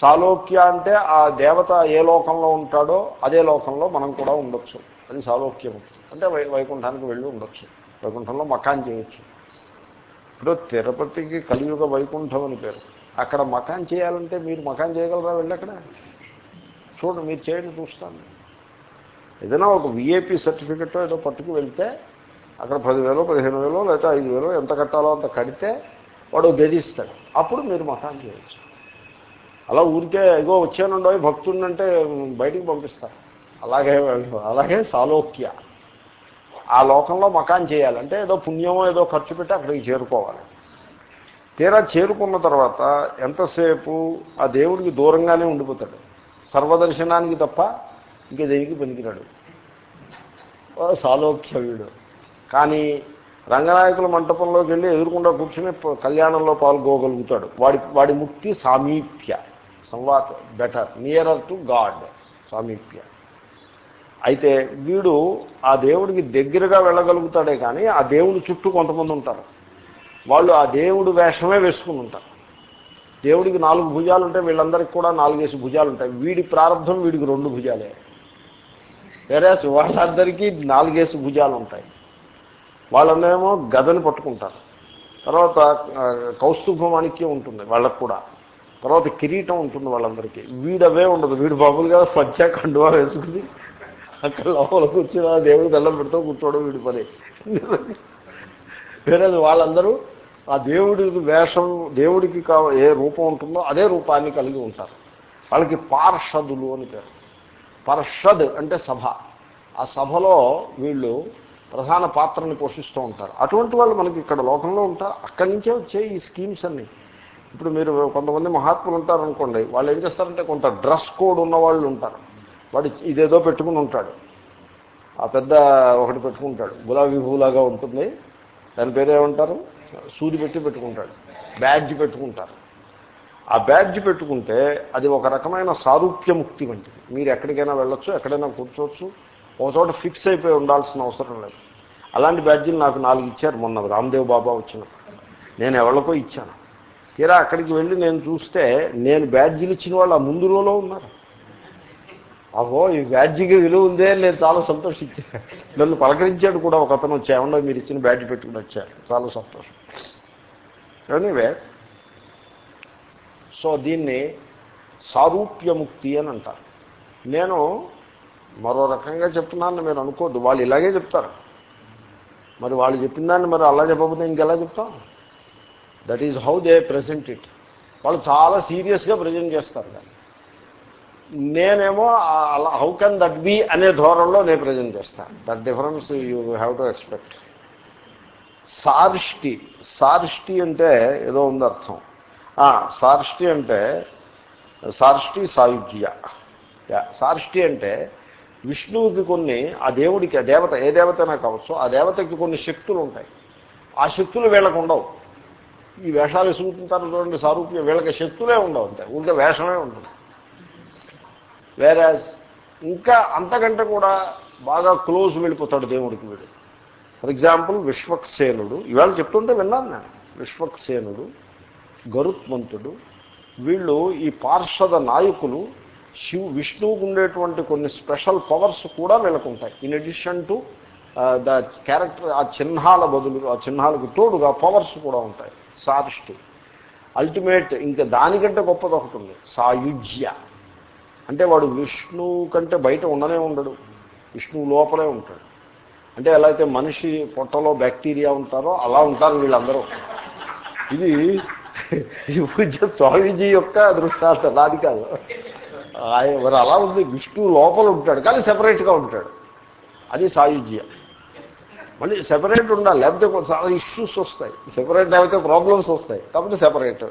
సాలోక్య అంటే ఆ దేవత ఏ లోకంలో ఉంటాడో అదే లోకంలో మనం కూడా ఉండొచ్చు. అది సాలోక్య ముక్తి. అంటే వై వైకుంఠానికి వెళ్ళి ఉండొచ్చు. వైకుంఠంలో మకాన్ చేయొచ్చు. ఇప్పుడు తిరుపతికి కలియుగ వైకుంఠం అని పేరు. అక్కడ మకాన్ చేయాలంటే మీరు మకాన్ చేయగలరా వెళ్ళి అక్కడ? చూడండి మీరు చేయండి చూస్తాను. ఏదైనా ఒక విఏపీ సర్టిఫికెట్ ఏదో పట్టుకు వెళ్తే అక్కడ పదివేలు పదిహేను వేలు లేకపోతే ఐదు వేలు ఎంత కట్టాలో అంత కడితే వాడు గదిస్తాడు అప్పుడు మీరు మతాన్ని చేయొచ్చు. అలా ఊరికే ఎగో వచ్చానుండో భక్తుండంటే బయటికి పంపిస్తారు. అలాగే అలాగే సాలోక్య. ఆ లోకంలో మకాన్ చేయాలంటే ఏదో పుణ్యమో ఏదో ఖర్చు పెట్టి అక్కడికి చేరుకోవాలి. తీరా చేరుకున్న తర్వాత ఎంతసేపు ఆ దేవుడికి దూరంగానే ఉండిపోతాడు. సర్వదర్శనానికి తప్ప ఇంక దేనికి పనికిరాడు? సాలోక్య వీడు. కానీ రంగనాయకుల మంటపంలోకి వెళ్ళి ఎదురుకుండా కూర్చుని కళ్యాణంలో పాల్గొగలుగుతాడు. వాడి వాడి ముక్తి సామీప్య. సంవాత్ బెటర్ నియరర్ టు గాడ్ సామీప్య. అయితే వీడు ఆ దేవుడికి దగ్గరగా వెళ్ళగలుగుతాడే కానీ ఆ దేవుడి చుట్టూ కొంతమంది ఉంటారు. వాళ్ళు ఆ దేవుడు వేషమే వేసుకుని ఉంటారు. దేవుడికి నాలుగు భుజాలు ఉంటాయి వీళ్ళందరికీ కూడా నాలుగేసి భుజాలు ఉంటాయి వీడి ప్రారంభం వీడికి రెండు భుజాలే. వేరే వాళ్ళందరికీ నాలుగేసి భుజాలు ఉంటాయి వాళ్ళందరేమో గదని పట్టుకుంటారు. తర్వాత కౌస్తుభ మాణిక్యం ఉంటుంది వాళ్ళకు కూడా. తర్వాత కిరీటం ఉంటుంది వాళ్ళందరికీ. వీడవే ఉండదు. వీడు బాబులుగా స్వచ్ఛ కండువా వేసుకుని అక్కడ లోపల కూర్చుని ఆ దేవుడు దళ్ళం పెడుతూ కూర్చోవడం వీడి పని. వేరే వాళ్ళందరూ ఆ దేవుడి వేషం దేవుడికి ఏ రూపం ఉంటుందో అదే రూపాన్ని కలిగి ఉంటారు. వాళ్ళకి పార్షదులు అని పేరు. పర్షద్ అంటే సభ. ఆ సభలో వీళ్ళు ప్రధాన పాత్రని పోషిస్తూ ఉంటారు. అటువంటి వాళ్ళు మనకి ఇక్కడ లోకంలో ఉంటారు. అక్కడి నుంచే వచ్చే ఈ స్కీమ్స్ అన్నీ. ఇప్పుడు మీరు కొంతమంది మహాత్ములు ఉంటారనుకోండి వాళ్ళు ఏం చేస్తారంటే కొంత డ్రెస్ కోడ్ ఉన్న వాళ్ళు ఉంటారు. వాడు ఇదేదో పెట్టుకుని ఉంటాడు. ఆ పెద్ద ఒకటి పెట్టుకుంటాడు. గులాబీ భూలాగా ఉంటుంది. దాని పేరు ఏమంటారు? సూది పెట్టి పెట్టుకుంటాడు. బ్యాడ్జ్ పెట్టుకుంటారు. ఆ బ్యాడ్జ్ పెట్టుకుంటే అది ఒక రకమైన సారూప్యముక్తి వంటిది. మీరు ఎక్కడికైనా వెళ్ళొచ్చు ఎక్కడైనా కూర్చోవచ్చు. ఒక చోట ఫిక్స్ అయిపోయి ఉండాల్సిన అవసరం లేదు. అలాంటి బ్యాడ్జీలు నాకు నాలుగు ఇచ్చారు మొన్న రామ్దేవ్ బాబా వచ్చినప్పుడు. నేను ఎవరికో ఇచ్చాను. తీరా అక్కడికి వెళ్ళి నేను చూస్తే నేను బ్యాడ్జీలు ఇచ్చిన వాళ్ళు ఆ ముందు రోజులో ఉన్నారు. అహో ఈ బ్యాడ్జీకి విలువ ఉందే నేను చాలా సంతోషించాను నన్ను పలకరించాడు కూడా ఒక అతను వచ్చి ఏమన్నా మీరు ఇచ్చిన బ్యాడ్జీ పెట్టుకుని వచ్చారు. చాలా సంతోషం. ఎనీవే సో దీన్ని సారూప్యముక్తి అని అంటారు. నేను మరో రకంగా చెప్తున్నాను మీరు అనుకోద్దు వాళ్ళు ఇలాగే చెప్తారు. మరి వాళ్ళు చెప్పిన దాన్ని మరి అలా చెప్పకపోతే ఇంకెలా చెప్తాం? That is how they present it వాళ్ళు చాలా సీరియస్గా ప్రజెంట్ చేస్తారు దాన్ని. నేనేమో అలా హౌ కెన్ దట్ బీ అనే ధోరణిలో నేను ప్రజెంట్ చేస్తాను. That difference you have to expect సార్ష్టి సార్ష్టి అంటే ఏదో ఉంది అర్థం సార్ష్టి అంటే సార్ష్టి సాయుధ్య. సార్ష్టి అంటే విష్ణువుకి కొన్ని ఆ దేవుడికి ఆ దేవత ఏ దేవతైనా కావచ్చు ఆ దేవతకి కొన్ని శక్తులు ఉంటాయి. ఆ శక్తులు వీళ్ళకు ఉండవు. ఈ వేషాలు సూచించారు చూడండి సారూప్యం వీళ్ళకి శక్తులే ఉండవు అంతే. ఊరికే వేషమే ఉంటుంది. వేరాజ్ ఇంకా అంతకంటే కూడా బాగా క్లోజ్ వెళ్ళిపోతాడు దేవుడికి వీడు. ఫర్ ఎగ్జాంపుల్ విశ్వక్సేనుడు ఇవాళ చెప్తుంటే విన్నాను నేను. విశ్వక్సేనుడు గరుత్మంతుడు వీళ్ళు ఈ పార్షద నాయకులు శివ్ విష్ణువుకు ఉండేటువంటి కొన్ని స్పెషల్ పవర్స్ కూడా వీళ్ళకు ఉంటాయి in addition to the character ఆ చిహ్నాల బదులు ఆ చిహ్నాలకు తోడుగా పవర్స్ కూడా ఉంటాయి. సారిష్టి అల్టిమేట్ ఇంకా దానికంటే గొప్పది ఒకటి ఉంది. సాయుజ్య. అంటే వాడు విష్ణువు కంటే బయట ఉండనే ఉండడు. విష్ణువు లోపలే ఉంటాడు. అంటే ఎలా అయితే మనిషి పొట్టలో బ్యాక్టీరియా ఉంటారో అలా ఉంటారు వీళ్ళందరూ. ఇది పూజ స్వామీజీ యొక్క దృష్టాంతం. నాది కాదు. ఆయన మరి అలా ఉంది విష్ణు లోపల ఉంటాడు కానీ సెపరేట్గా ఉంటాడు. అది సాయుధ్య మళ్ళీ సెపరేట్ ఉండాలి లేకపోతే చాలా ఇష్యూస్ వస్తాయి. సెపరేట్ లేకపోతే ప్రాబ్లమ్స్ వస్తాయి కాబట్టి సెపరేట్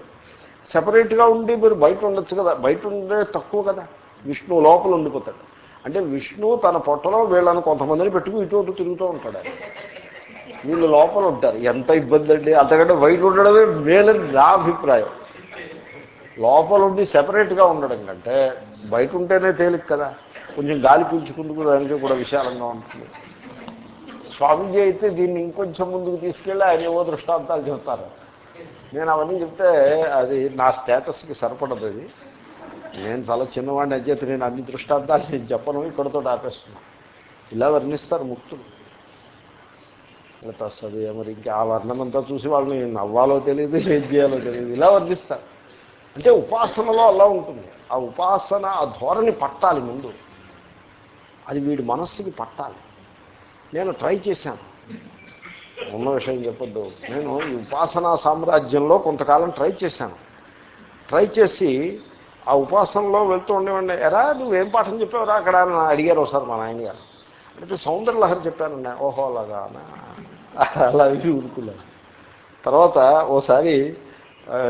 సెపరేట్గా ఉండి మీరు బయట ఉండొచ్చు కదా బయట ఉండే తక్కువ కదా. విష్ణువు లోపల ఉండిపోతాడు. అంటే విష్ణువు తన పొట్టలో వీళ్ళని కొంతమందిని పెట్టుకుని ఇటు అటు తిరుగుతూ ఉంటాడు. వీళ్ళు లోపల ఉంటారు. ఎంత ఇబ్బంది అండి. అంతకంటే బయట ఉండడమే మేలని నా అభిప్రాయం. లోపల ఉండి సెపరేట్గా ఉండడం కంటే బయట ఉంటేనే తేలిక కదా. కొంచెం గాలి పీల్చుకుందుకు దానికి కూడా విశాలంగా ఉంటుంది. స్వామీజీ అయితే దీన్ని ఇంకొంచెం ముందుకు తీసుకెళ్ళి ఆయన ఏవో దృష్టాంతాలు చెప్తారు నేను అవన్నీ చెప్తే అది నా స్టేటస్కి సరిపడదు అది. నేను చాలా చిన్నవాడిని అధ్యత నేను అన్ని దృష్టాంతాలు నేను చెప్పను ఇక్కడతో ఆపేస్తున్నాను ఇలా వర్ణిస్తారు ముక్తులు. వస్తుంది మరి ఇంకా ఆ వర్ణమంతా చూసి వాళ్ళని నవ్వాలో తెలియదు ఏం చేయాలో తెలియదు. ఇలా వర్ణిస్తారు. అంటే ఉపాసనలో అలా ఉంటుంది ఆ ఉపాసన ఆ ధోరణి పట్టాలి ముందు అది వీడి మనస్సుకి పట్టాలి నేను ట్రై చేశాను ఉన్న విషయం చెప్పొద్దు నేను ఈ ఉపాసనా సామ్రాజ్యంలో కొంతకాలం ట్రై చేశాను ట్రై చేసి ఆ ఉపాసనలో వెళ్తూ ఉండేవండి ఎరా నువ్వేం పాఠం చెప్పావురా అక్కడ అడిగారు ఒకసారి మా నాయన గారు అంటే సౌందర్యలహరి చెప్పానండి ఓహో అలాగా అలా ఇది ఊరుకున్నాను తర్వాత ఓసారి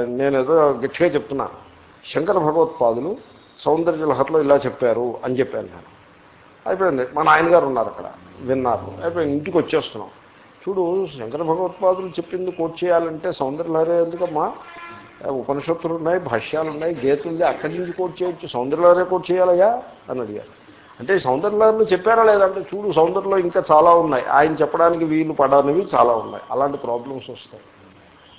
నేను ఏదో గట్టిగా చెప్తున్నా. శంకర భగవత్పాదులు సౌందర్యలహరిలో ఇలా చెప్పారు అని చెప్పాను నేను. అయిపోయింది. మా నాయనగారు ఉన్నారు అక్కడ విన్నారు. అయిపోయింది. ఇంటికి వచ్చేస్తున్నాం. చూడు శంకర భగవత్పాదులు చెప్పింది కోట్ చేయాలంటే సౌందర్యలహరే ఎందుకమ్మా? ఉపనిషత్తులు ఉన్నాయి భాష్యాలు ఉన్నాయి గీతుంది అక్కడి నుంచి కోట్ చేయొచ్చు. సౌందర్యలహరే కోట్ చేయాలయ్యా? అని అడిగారు. అంటే సౌందర్యలహరిలో చెప్పారా లేదంటే చూడు సౌందర్యలో ఇంకా చాలా ఉన్నాయి. ఆయన చెప్పడానికి వీలు పడనివి చాలా ఉన్నాయి. అలాంటి ప్రాబ్లమ్స్ వస్తాయి.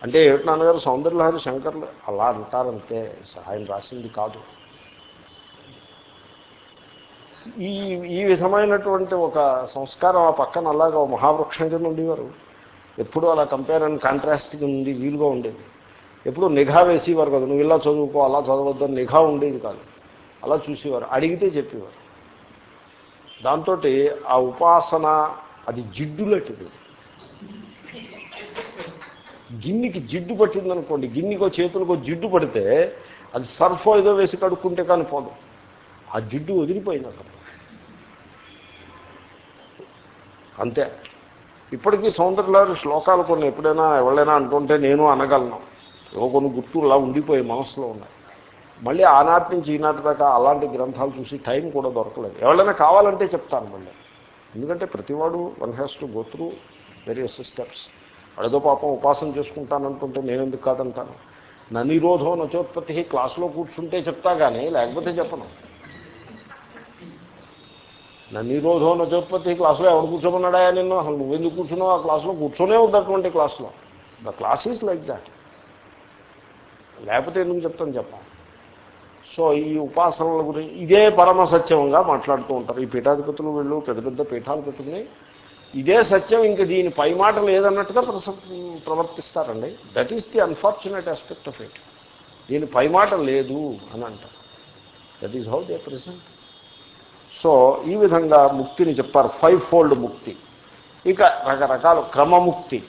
అంటే ఏమిటి నాన్నగారు? సౌందర్యలహరి శంకర్లు అలా అంటారంతే. ఆయన రాసింది కాదు. ఈ ఈ విధమైనటువంటి ఒక సంస్కారం ఆ పక్కన అలాగా మహావృక్షం కింద ఉండేవారు. ఎప్పుడూ అలా కంపేర్ అండ్ కాంట్రాస్ట్గా ఉంది వీలుగా ఉండేది. ఎప్పుడు నిఘా వేసేవారు కదా. నువ్వు ఇలా చదువుకో అలా చదవద్దని నిఘా ఉండేది కాదు. అలా చూసేవారు. అడిగితే చెప్పేవారు. దాంతో ఆ ఉపాసన అది జిడ్డులటిది గిన్నెకి జిడ్డు పట్టిందనుకోండి గిన్నెకో చేతులకో జిడ్డు పడితే అది సర్ఫో ఏదో వేసి కడుక్కుంటే కానీ పోదు. ఆ జిడ్డు వదిలిపోయింది అక్కడ. అంతే. ఇప్పటికీ సౌందర్యాలు శ్లోకాలు కొన్ని ఎప్పుడైనా ఎవరైనా అంటుంటే నేను అనగలను. ఏవో కొన్ని గుర్తులా ఉండిపోయి మనసులో ఉన్నాయి. మళ్ళీ ఆనాటి నుంచి ఈనాటి దాకా అలాంటి గ్రంథాలు చూసి టైం కూడా దొరకలేదు. ఎవరైనా కావాలంటే చెప్తాను మళ్ళీ. ఎందుకంటే ప్రతివాడు one has to go through various steps. వాడేదో పాపం ఉపాసన చేసుకుంటానంటుంటే నేను ఎందుకు కాదంటాను నా నిరోధం నచోత్పత్తి క్లాసులో కూర్చుంటే చెప్తా కానీ లేకపోతే చెప్పను. నా నిరోధం నచోత్పత్తి క్లాసులో ఎవడు కూర్చోమన్నాడా నిన్ను? అసలు నువ్వెందుకు కూర్చున్నావు? ఆ క్లాసులో కూర్చొనే ఉంది క్లాసులో. The class is like that లేకపోతే ఎందుకు చెప్తాను చెప్పాలి సో ఈ ఉపాసనల గురించి ఇదే పరమ సత్యంగా మాట్లాడుతూ ఉంటారు. ఈ పీఠాధిపతులు వీళ్ళు పెద్ద పెద్ద పీఠాలు పెట్టుకుని ఇదే సత్యం ఇంక దీని పై మాట లేదన్నట్టుగా ప్రవర్తిస్తారండి. That is the unfortunate aspect of it దీని పై మాట లేదు అని అంటారు. That is how they present so ఈ విధంగా ముక్తిని చెప్పారు. ఫైవ్ ఫోల్డ్ ముక్తి. ఇక రకరకాల క్రమముక్తి.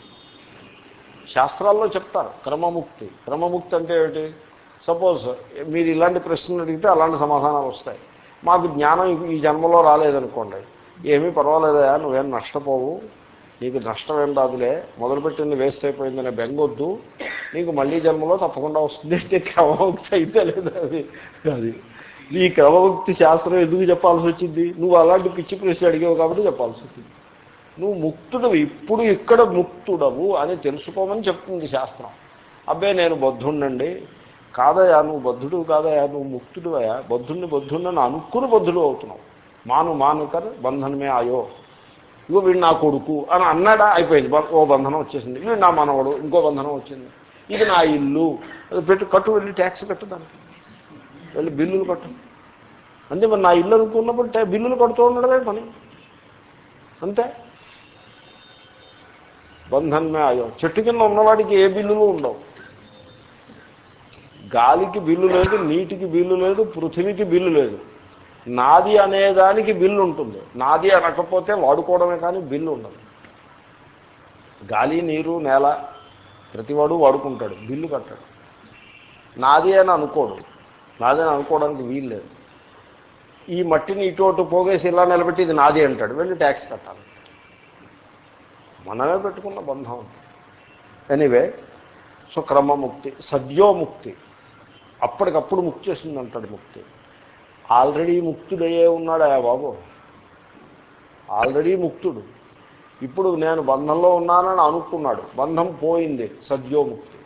శాస్త్రాల్లో చెప్తారు క్రమముక్తి. క్రమముక్తి అంటే ఏమిటి? సపోజ్ మీరు ఇలాంటి ప్రశ్నలు అడిగితే అలాంటి సమాధానాలు వస్తాయి. మాకు జ్ఞానం ఈ జన్మలో రాలేదనుకోండి. ఏమీ పర్వాలేదా నువ్వేం నష్టపోవు. నీకు నష్టం ఏం రాదులే. మొదలుపెట్టింది వేస్ట్ అయిపోయిందనే బెంగొద్దు. నీకు మళ్ళీ జన్మలో తప్పకుండా వస్తుంది. అంటే క్రమభక్తి అయితే లేదు అది. అది. ఈ క్రమభక్తి శాస్త్రం ఎందుకు చెప్పాల్సి వచ్చింది? నువ్వు అలాంటి పిచ్చి ప్రశ్న అడిగావు కాబట్టి చెప్పాల్సి వచ్చింది. నువ్వు ముక్తుడవు. ఇప్పుడు ఇక్కడ ముక్తుడవు అని తెలుసుకోమని చెప్తుంది శాస్త్రం. అబ్బే నేను బద్ధుండండి కాదయా నువ్వు బద్ధుడు కాదయా నువ్వు ముక్తుడువయా? బద్ధుడిని బద్ధుండని అనుకుని బద్ధుడు అవుతున్నావు. మాను మానుకర్ బంధనమే ఆయో. ఇగో వీడు నా కొడుకు అని అన్నాడా అయిపోయింది. ఓ బంధనం వచ్చేసింది. వీడు నా మనవడు ఇంకో బంధనం వచ్చింది. ఇది నా ఇల్లు. అది పెట్టు కట్టు వెళ్ళి ట్యాక్స్ కట్టు దానికి. వెళ్ళి బిల్లులు కట్టు. అంతే మరి నా ఇల్లు అనుకున్నప్పుడు బిల్లులు కడుతూ ఉండడమే పని. అంతే. బంధనమే ఆయో. చెట్టు కింద ఉన్నవాడికి ఏ బిల్లులు ఉండవు. గాలికి బిల్లు లేదు నీటికి బిల్లు లేదు పృథివీకి బిల్లు లేదు. నాది అనేదానికి బిల్లు ఉంటుంది. నాది అనకపోతే వాడుకోవడమే కానీ బిల్లు ఉండదు. గాలి నీరు నేల ప్రతివాడు వాడుకుంటాడు. బిల్లు కట్టాడు. నాది అని అనుకోడు. నాది అని అనుకోవడానికి వీలు లేదు. ఈ మట్టిని ఇటు పోగేసి ఇలా నిలబెట్టి ఇది నాది అంటాడు. వెళ్ళి ట్యాక్స్ కట్టాలి. మనమే పెట్టుకున్న బంధం ఎనీవే సో క్రమముక్తి సద్యోముక్తి. అప్పటికప్పుడు ముక్తి చేస్తుంది అంటాడు ముక్తి. ఆల్రెడీ ముక్తుడయ్యే ఉన్నాడా బాబు? ఆల్రెడీ ముక్తుడు. ఇప్పుడు నేను బంధంలో ఉన్నానని అనుకున్నాడు. బంధం పోయింది. సద్యోముక్తి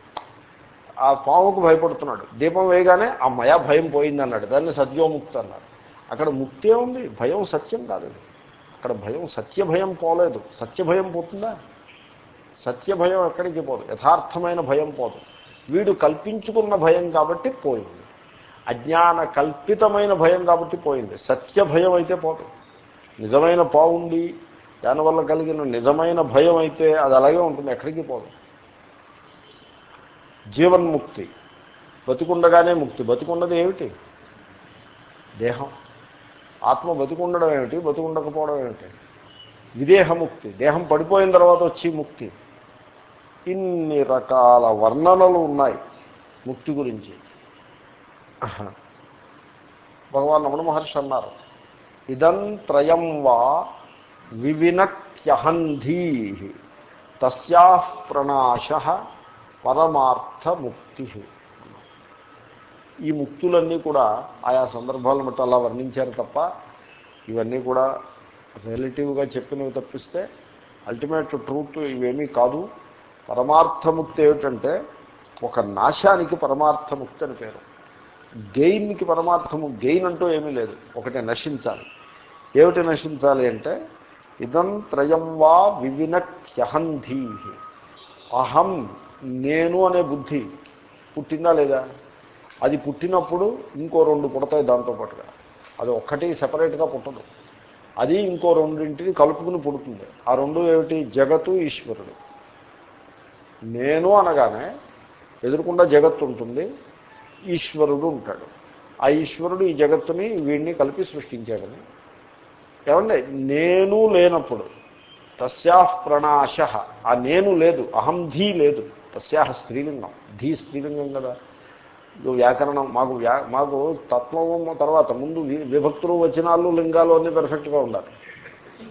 ఆ పాముకు భయపడుతున్నాడు. దీపం వేయగానే అమ్మయ భయం పోయింది అన్నాడు. దాన్ని సద్యోముక్తి అన్నాడు అక్కడ ముక్తే ఉంది భయం సత్యం కాదు అక్కడ భయం సత్య భయం పోలేదు. సత్య భయం పోతుందా? సత్య భయం ఎక్కడికి పోదు? యథార్థమైన భయం పోదు. వీడు కల్పించుకున్న భయం కాబట్టి పోయింది. అజ్ఞాన కల్పితమైన భయం కాబట్టి పోయింది. సత్య భయం అయితే పోదు. నిజమైన పావుండి దానివల్ల కలిగిన నిజమైన భయం అయితే అది అలాగే ఉంటుంది ఎక్కడికి పోదు. జీవన్ముక్తి. బతికుండగానే ముక్తి. బతికుండదు ఏమిటి? దేహం. ఆత్మ బతికుండడం ఏమిటి? బతికుండకపోవడం ఏమిటి? విదేహముక్తి. దేహం పడిపోయిన తర్వాత వచ్చి ముక్తి. ఇన్ని రకాల వర్ణనలు ఉన్నాయి ముక్తి గురించి. భగవాన్ రమణ మహర్షి అన్నారు ఇదం త్రయం వా వివినక్త్యహంధీ తస్యా ప్రణాశ పరమార్థముక్తి. ఈ ముక్తులన్నీ కూడా ఆయా సందర్భాలను బట్టి అలా వర్ణించారు తప్ప ఇవన్నీ కూడా రిలేటివ్గా చెప్పినవి తప్పిస్తే అల్టిమేట్ ట్రూత్ ఇవేమీ కాదు. పరమార్థముక్తి ఏమిటంటే ఒక నాశానికి పరమార్థముక్తి అని పేరు. గెయిన్కి పరమార్థము గెయిన్ అంటూ ఏమీ లేదు. ఒకటి నశించాలి. ఏమిటి నశించాలి అంటే ఇదం త్రయం వా వివినహంధీ అహం నేను అనే బుద్ధి పుట్టిందా లేదా? అది పుట్టినప్పుడు ఇంకో రెండు పుడతాయి దాంతో పాటుగా. అది ఒక్కటి సెపరేట్గా పుట్టదు. అది ఇంకో రెండింటిని కలుపుకుని పుడుతుంది. ఆ రెండు ఏమిటి? జగత్తు ఈశ్వరుడు. నేను అనగానే ఎదురుకుండా జగత్తు ఉంటుంది. ఈశ్వరుడు ఉంటాడు. ఆ ఈశ్వరుడు ఈ జగత్తుని వీడిని కలిపి సృష్టించాడని. ఏమండి నేను లేనప్పుడు తస్యా ప్రణాశ ఆ నేను లేదు అహం ధీ లేదు తస్యా స్త్రీలింగం ధీ స్త్రీలింగం కదా. వ్యాకరణం మాకు వ్యా మాకు తత్వం తర్వాత ముందు విభక్తులు వచనాలు లింగాలు అన్నీ పెర్ఫెక్ట్గా ఉండాలి.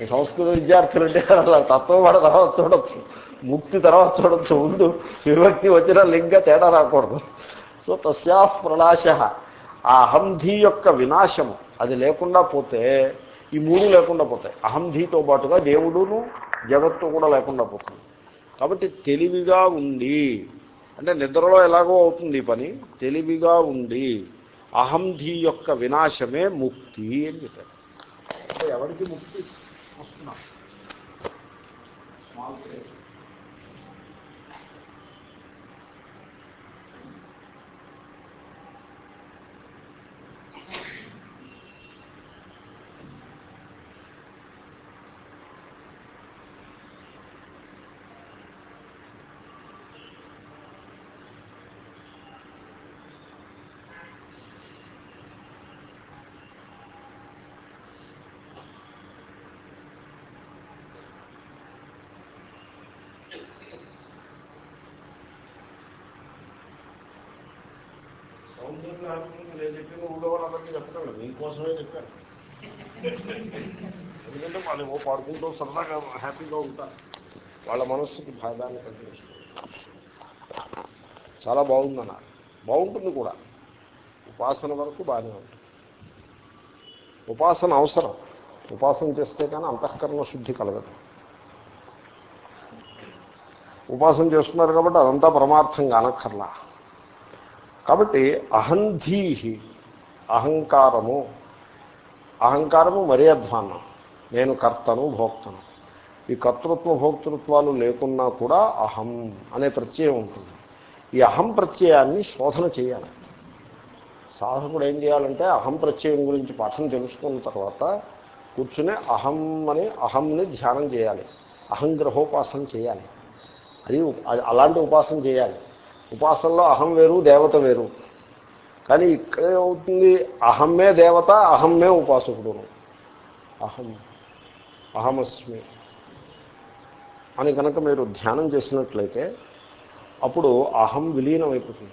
ఈ సంస్కృత విద్యార్థులు అంటే అలా తత్వం పడ తర్వాత చూడొచ్చు ముక్తి తర్వాత చూడొచ్చు ముందు విభక్తి వచ్చిన లింగ తేడా రాకూడదు. సో తస్యా ప్రళాశ ఆ అహంధీ యొక్క వినాశము అది లేకుండా పోతే ఈ మూడు లేకుండా పోతాయి. అహంధీతో పాటుగా దేవుడును జగత్తు కూడా లేకుండా పోతుంది. కాబట్టి తెలివిగా ఉండి అంటే నిద్రలో ఎలాగో అవుతుంది పని? తెలివిగా ఉండి అహంధీ యొక్క వినాశమే ముక్తి అని చెప్పారు. ఎవరికి ముక్తి? వస్తున్నా. నేను చెప్పిన ఊళ్ళో వాళ్ళందరికీ చెప్పడం మీకోసమే చెప్పాను. ఎందుకంటే వాళ్ళు ఏమో పాడుకుంటూ సరదాగా హ్యాపీగా ఉంటారు వాళ్ళ మనస్సుకి భాగాన్ని కలిగిస్తుంది చాలా బాగుందన్నారు బాగుంటుంది కూడా. ఉపాసన వరకు బాగానే ఉంటుంది. ఉపాసన అవసరం. ఉపాసన చేస్తే కానీ అంతఃకరణ శుద్ధి కలగదు. ఉపాసన చేస్తున్నారు కాబట్టి అదంతా పరమార్థంగా అనక్కర్లా కాబట్టి అహంధీహి అహంకారము. అహంకారము మరీ అధ్వాన్నం నేను కర్తను భోక్తను. ఈ కర్తృత్వ భోక్తృత్వాలు లేకున్నా కూడా అహం అనే ప్రత్యయం ఉంటుంది. ఈ అహం ప్రత్యయాన్ని శోధన చేయాలి. సాధకుడు ఏం చేయాలంటే అహం ప్రత్యయం గురించి పాఠం తెలుసుకున్న తర్వాత కూర్చునే అహం అని అహంని ధ్యానం చేయాలి. అహంగ్రహోపాసన చేయాలి. అది అలాంటి ఉపాసన చేయాలి. ఉపాసనలో అహం వేరు దేవత వేరు. కానీ ఇక్కడ ఏమవుతుంది? అహమ్మే దేవత అహమ్మే ఉపాసకుడు. అహం. అహమస్మి. అని కనుక మీరు ధ్యానం చేసినట్లయితే అప్పుడు అహం విలీనం అయిపోతుంది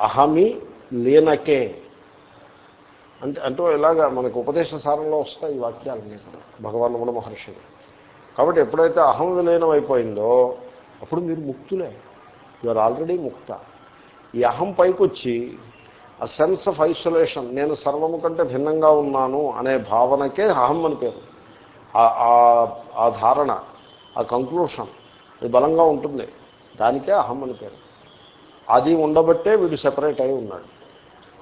అహమి లీనకే. అంటే అంటూ ఇలాగా మనకు ఉపదేశ సారంలో వస్తాయి ఈ వాక్యాలు మీకు భగవాన్ కూడా మహర్షి. కాబట్టి ఎప్పుడైతే అహం విలీనం అయిపోయిందో అప్పుడు మీరు ముక్తులే. యు ఆర్ ఆల్రెడీ ముక్త ఈ అహం పైకొచ్చి ఆ సెన్స్ ఆఫ్ ఐసోలేషన్ నేను సర్వము కంటే భిన్నంగా ఉన్నాను అనే భావనకే అహం అని పేరు. ఆ ధారణ ఆ కంక్లూషన్ అది బలంగా ఉంటుంది. దానికే అహం అని పేరు. అది ఉండబట్టే వీడు సెపరేట్ అయి ఉన్నాడు.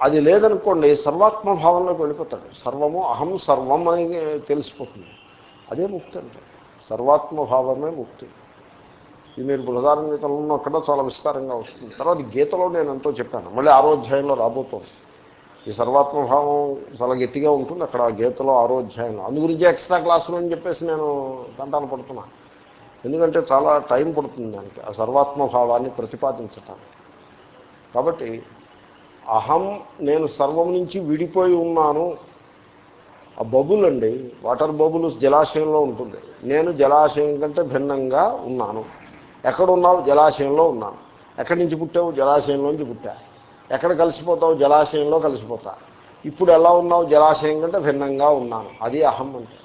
అది లేదనుకోండి సర్వాత్మ భావంలోకి వెళ్ళిపోతాడు. సర్వము అహం సర్వం అని తెలిసిపోతుంది. అదే ముక్తి అంటే. సర్వాత్మ భావమే ముక్తి. ఇది మీరు బృహదారంగీతంలో అక్కడ చాలా విస్తారంగా వస్తుంది. తర్వాత గీతలో నేను ఎంతో చెప్పాను. మళ్ళీ ఆరోధ్యాయంలో రాబోతోంది. ఈ సర్వాత్మభావం చాలా గట్టిగా ఉంటుంది అక్కడ ఆ గీతలో ఆరోధ్యాయంలో అందు గురించి ఎక్స్ట్రా క్లాసులు అని చెప్పేసి నేను తంటాలు పడుతున్నాను ఎందుకంటే చాలా టైం పడుతుంది దానికి. ఆ సర్వాత్మభావాన్ని ప్రతిపాదించటానికి. కాబట్టి అహం నేను సర్వం నుంచి విడిపోయి ఉన్నాను. ఆ బబుల్ అండి వాటర్ బబుల్ జలాశయంలో ఉంటుంది. నేను జలాశయం కంటే భిన్నంగా ఉన్నాను. ఎక్కడున్నావు? జలాశయంలో ఉన్నాను. ఎక్కడి నుంచి పుట్టావు? జలాశయంలోంచి పుట్టా. ఎక్కడ కలిసిపోతావు? జలాశయంలో కలిసిపోతా. ఇప్పుడు ఎలా ఉన్నావు? జలాశయం కంటే భిన్నంగా ఉన్నాను. అది అహం అంటే.